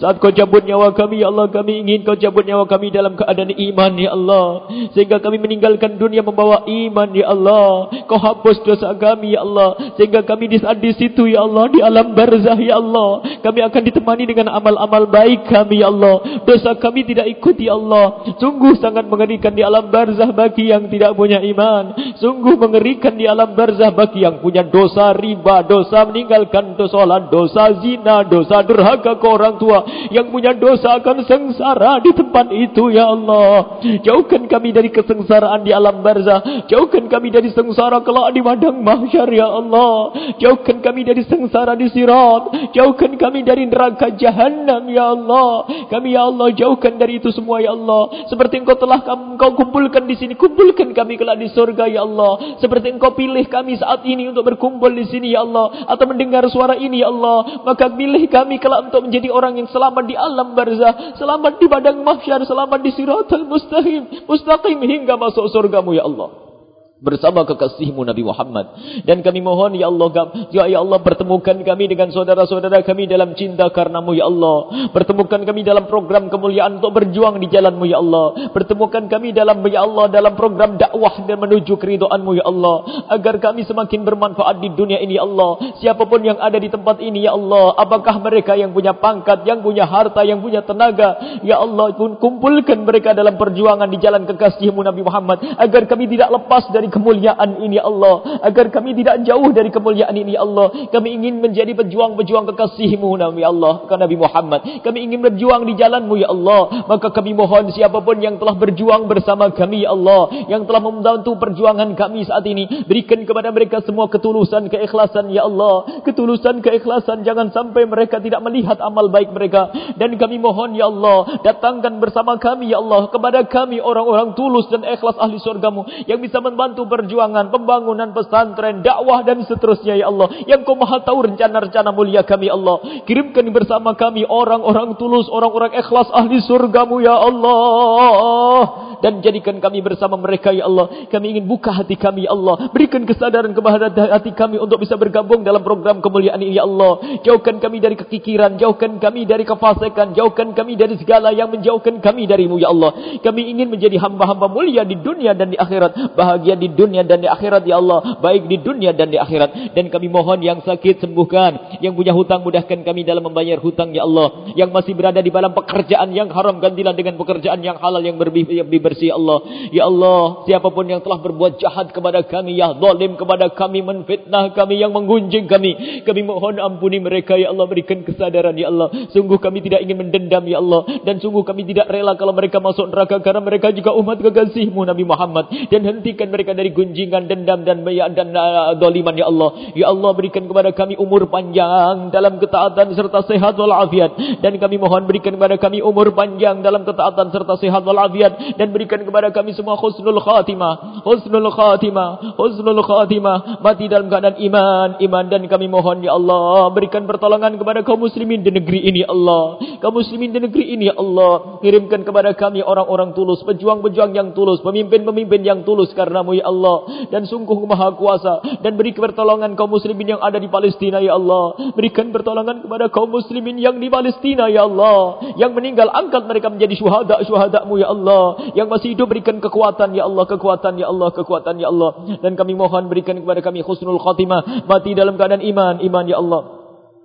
[SPEAKER 2] Saat kau cabut nyawa kami ya Allah kami ingin kau cabut nyawa kami dalam keadaan iman ya Allah. Sehingga kami meninggalkan dunia membawa iman ya Allah. Kau hapus dosa kami ya Allah. Sehingga kami di saat di situ ya Allah di alam barzah ya Allah. Kami akan ditemani dengan amal-amal baik kami ya Allah. Dosa kami tidak ikut ya Allah. Sungguh sangat mengerikan di alam barzah bagi yang tidak punya iman Sungguh mengerikan di alam barzah bagi yang punya dosa riba, dosa meninggalkan dosa solat, dosa zina, dosa derhaka ke orang tua. Yang punya dosa akan sengsara di tempat itu, Ya Allah. Jauhkan kami dari kesengsaraan di alam barzah. Jauhkan kami dari sengsara kelak di madang mahsyar, Ya Allah. Jauhkan kami dari sengsara di sirat. Jauhkan kami dari neraka jahannam, Ya Allah. Kami, Ya Allah, jauhkan dari itu semua, Ya Allah. Seperti engkau telah kau kumpulkan di sini, kumpulkan kami kelak di surga, Ya Allah. Seperti engkau pilih kami saat ini untuk berkumpul di sini ya Allah. Atau mendengar suara ini ya Allah. Maka pilih kami kelak untuk menjadi orang yang selamat di alam barzah. Selamat di padang mahsyar. Selamat di siratul mustaqim. Mustaqim hingga masuk surgamu ya Allah bersama kekasihmu Nabi Muhammad. Dan kami mohon ya Allah ya, ya Allah pertemukan kami dengan saudara-saudara kami dalam cinta karenamu ya Allah. Pertemukan kami dalam program kemuliaan untuk berjuang di jalanmu ya Allah. Pertemukan kami dalam ya Allah dalam program dakwah dan menuju keridoanmu ya Allah. Agar kami semakin bermanfaat di dunia ini ya Allah. Siapapun yang ada di tempat ini ya Allah. Apakah mereka yang punya pangkat yang punya harta yang punya tenaga? Ya Allah kumpulkan mereka dalam perjuangan di jalan kekasihmu Nabi Muhammad. Agar kami tidak lepas dari dari kemuliaan ini Allah. Agar kami tidak jauh dari kemuliaan ini Allah. Kami ingin menjadi pejuang-pejuang kekasihmu Nabi Allah. Ke Nabi Muhammad. Kami ingin berjuang di jalanmu ya Allah. Maka kami mohon siapapun yang telah berjuang bersama kami ya Allah yang telah membantu perjuangan kami saat ini berikan kepada mereka semua ketulusan keikhlasan ya Allah. Ketulusan keikhlasan. Jangan sampai mereka tidak melihat amal baik mereka. Dan kami mohon ya Allah datangkan bersama kami ya Allah kepada kami orang-orang tulus dan ikhlas ahli surgamu yang bisa membantu membantu perjuangan pembangunan pesantren, dakwah dan seterusnya ya Allah. Yang kau maha tahu rencana-rencana mulia kami Allah. Kirimkan bersama kami orang-orang tulus, orang-orang ikhlas ahli surgamu ya Allah. Dan jadikan kami bersama mereka ya Allah. Kami ingin buka hati kami ya Allah. Berikan kesadaran kepada hati kami untuk bisa bergabung dalam program kemuliaan ini ya Allah. Jauhkan kami dari kekikiran, jauhkan kami dari kefasikan, jauhkan kami dari segala yang menjauhkan kami darimu ya Allah. Kami ingin menjadi hamba-hamba mulia di dunia dan di akhirat. Bahagia di di dunia dan di akhirat ya Allah. Baik di dunia dan di akhirat. Dan kami mohon yang sakit sembuhkan. Yang punya hutang mudahkan kami dalam membayar hutang ya Allah. Yang masih berada di dalam pekerjaan yang haram gantilah dengan pekerjaan yang halal yang lebih bersih ya Allah. Ya Allah siapapun yang telah berbuat jahat kepada kami ya zalim kepada kami menfitnah kami yang menggunjing kami kami mohon ampuni mereka ya Allah. Berikan kesadaran ya Allah. Sungguh kami tidak ingin mendendam ya Allah. Dan sungguh kami tidak rela kalau mereka masuk neraka karena mereka juga umat kekasihmu Nabi Muhammad. Dan hentikan mereka dari gunjingan dendam dan dan uh, doliman ya Allah. Ya Allah berikan kepada kami umur panjang dalam ketaatan serta sehat walafiat. Dan kami mohon berikan kepada kami umur panjang dalam ketaatan serta sehat walafiat. Dan berikan kepada kami semua husnul khatimah, husnul khatimah, husnul khatimah, mati dalam keadaan iman, iman dan kami mohon ya Allah berikan pertolongan kepada kaum muslimin di negeri ini ya Allah. Kaum muslimin di negeri ini ya Allah, kirimkan kepada kami orang-orang tulus, pejuang-pejuang yang tulus, pemimpin-pemimpin yang tulus karenamu ya Allah dan sungguh maha kuasa dan beri pertolongan kaum muslimin yang ada di Palestina ya Allah. Berikan pertolongan kepada kaum muslimin yang di Palestina ya Allah, yang meninggal angkat mereka menjadi syuhada-syuhadamu ya Allah. Yang masih hidup berikan kekuatan ya Allah, kekuatan ya Allah, kekuatan ya Allah. Dan kami mohon berikan kepada kami husnul khatimah, mati dalam keadaan iman, iman ya Allah.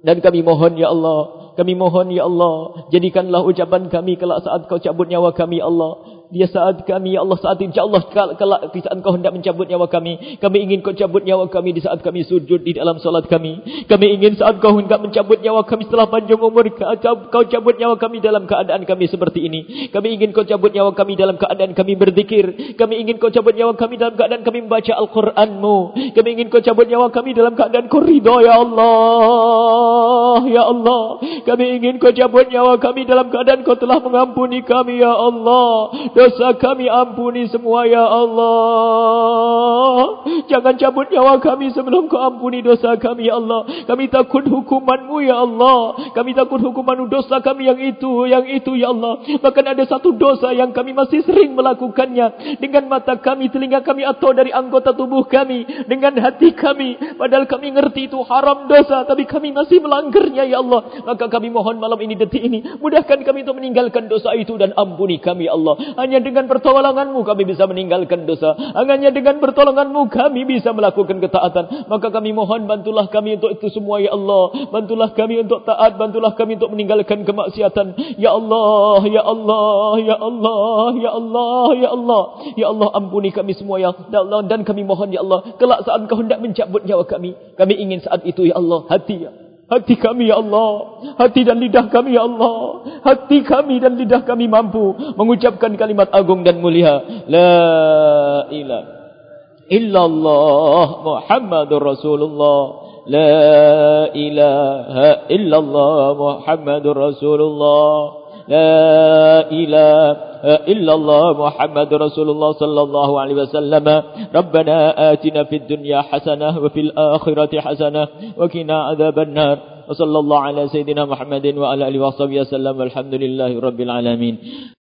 [SPEAKER 2] Dan kami mohon ya Allah, kami mohon ya Allah, jadikanlah ucapan kami kelak saat kau cabut nyawa kami ya Allah dia saat kami ya Allah saat insyaallah kelak di saat engkau hendak mencabut nyawa kami kami ingin kau cabut nyawa kami di saat kami sujud di dalam solat kami. Kami ingin saat kau hendak mencabut nyawa kami setelah panjang umur kau cabut nyawa kami dalam keadaan kami seperti ini. Kami ingin kau cabut nyawa kami dalam keadaan kami berzikir. Kami ingin kau cabut nyawa kami dalam keadaan kami membaca Al-Qur'anmu. Kami ingin kau cabut nyawa kami dalam keadaan kau ridha ya Allah ya Allah. Kami ingin kau cabut nyawa kami dalam keadaan kau telah mengampuni kami ya Allah Dosa kami ampuni semua ya Allah. Jangan cabut nyawa kami sebelum kau ampuni dosa kami ya Allah. Kami takut hukumanmu ya Allah. Kami takut hukuman dosa kami yang itu, yang itu ya Allah. Bahkan ada satu dosa yang kami masih sering melakukannya. Dengan mata kami, telinga kami atau dari anggota tubuh kami. Dengan hati kami. Padahal kami ngerti itu haram dosa. Tapi kami masih melanggarnya ya Allah. Maka kami mohon malam ini, detik ini. Mudahkan kami untuk meninggalkan dosa itu dan ampuni kami Allah. Hanya dengan pertolonganmu kami bisa meninggalkan dosa. Hanya dengan pertolonganmu kami bisa melakukan ketaatan. Maka kami mohon bantulah kami untuk itu semua ya Allah. Bantulah kami untuk taat. Bantulah kami untuk meninggalkan kemaksiatan. Ya Allah, Ya Allah, Ya Allah, Ya Allah, Ya Allah. Ya Allah ampuni kami semua ya Allah. Dan kami mohon ya Allah. Kelak saat kau hendak mencabut nyawa kami. Kami ingin saat itu ya Allah. Hati ya. Hati kami ya Allah. Hati dan lidah kami ya Allah. Hati kami dan lidah kami mampu mengucapkan kalimat agung dan mulia. La ilaha illallah Muhammadur Rasulullah. La ilaha illallah Muhammadur Rasulullah. لا إله إلا الله محمد رسول الله صلى الله عليه وسلم ربنا آتنا في الدنيا حسنة وفي الآخرة حسنة وكنا عذاب النار وصلى الله على سيدنا محمد وعلى آله وصحبه وسلم والحمد لله رب العالمين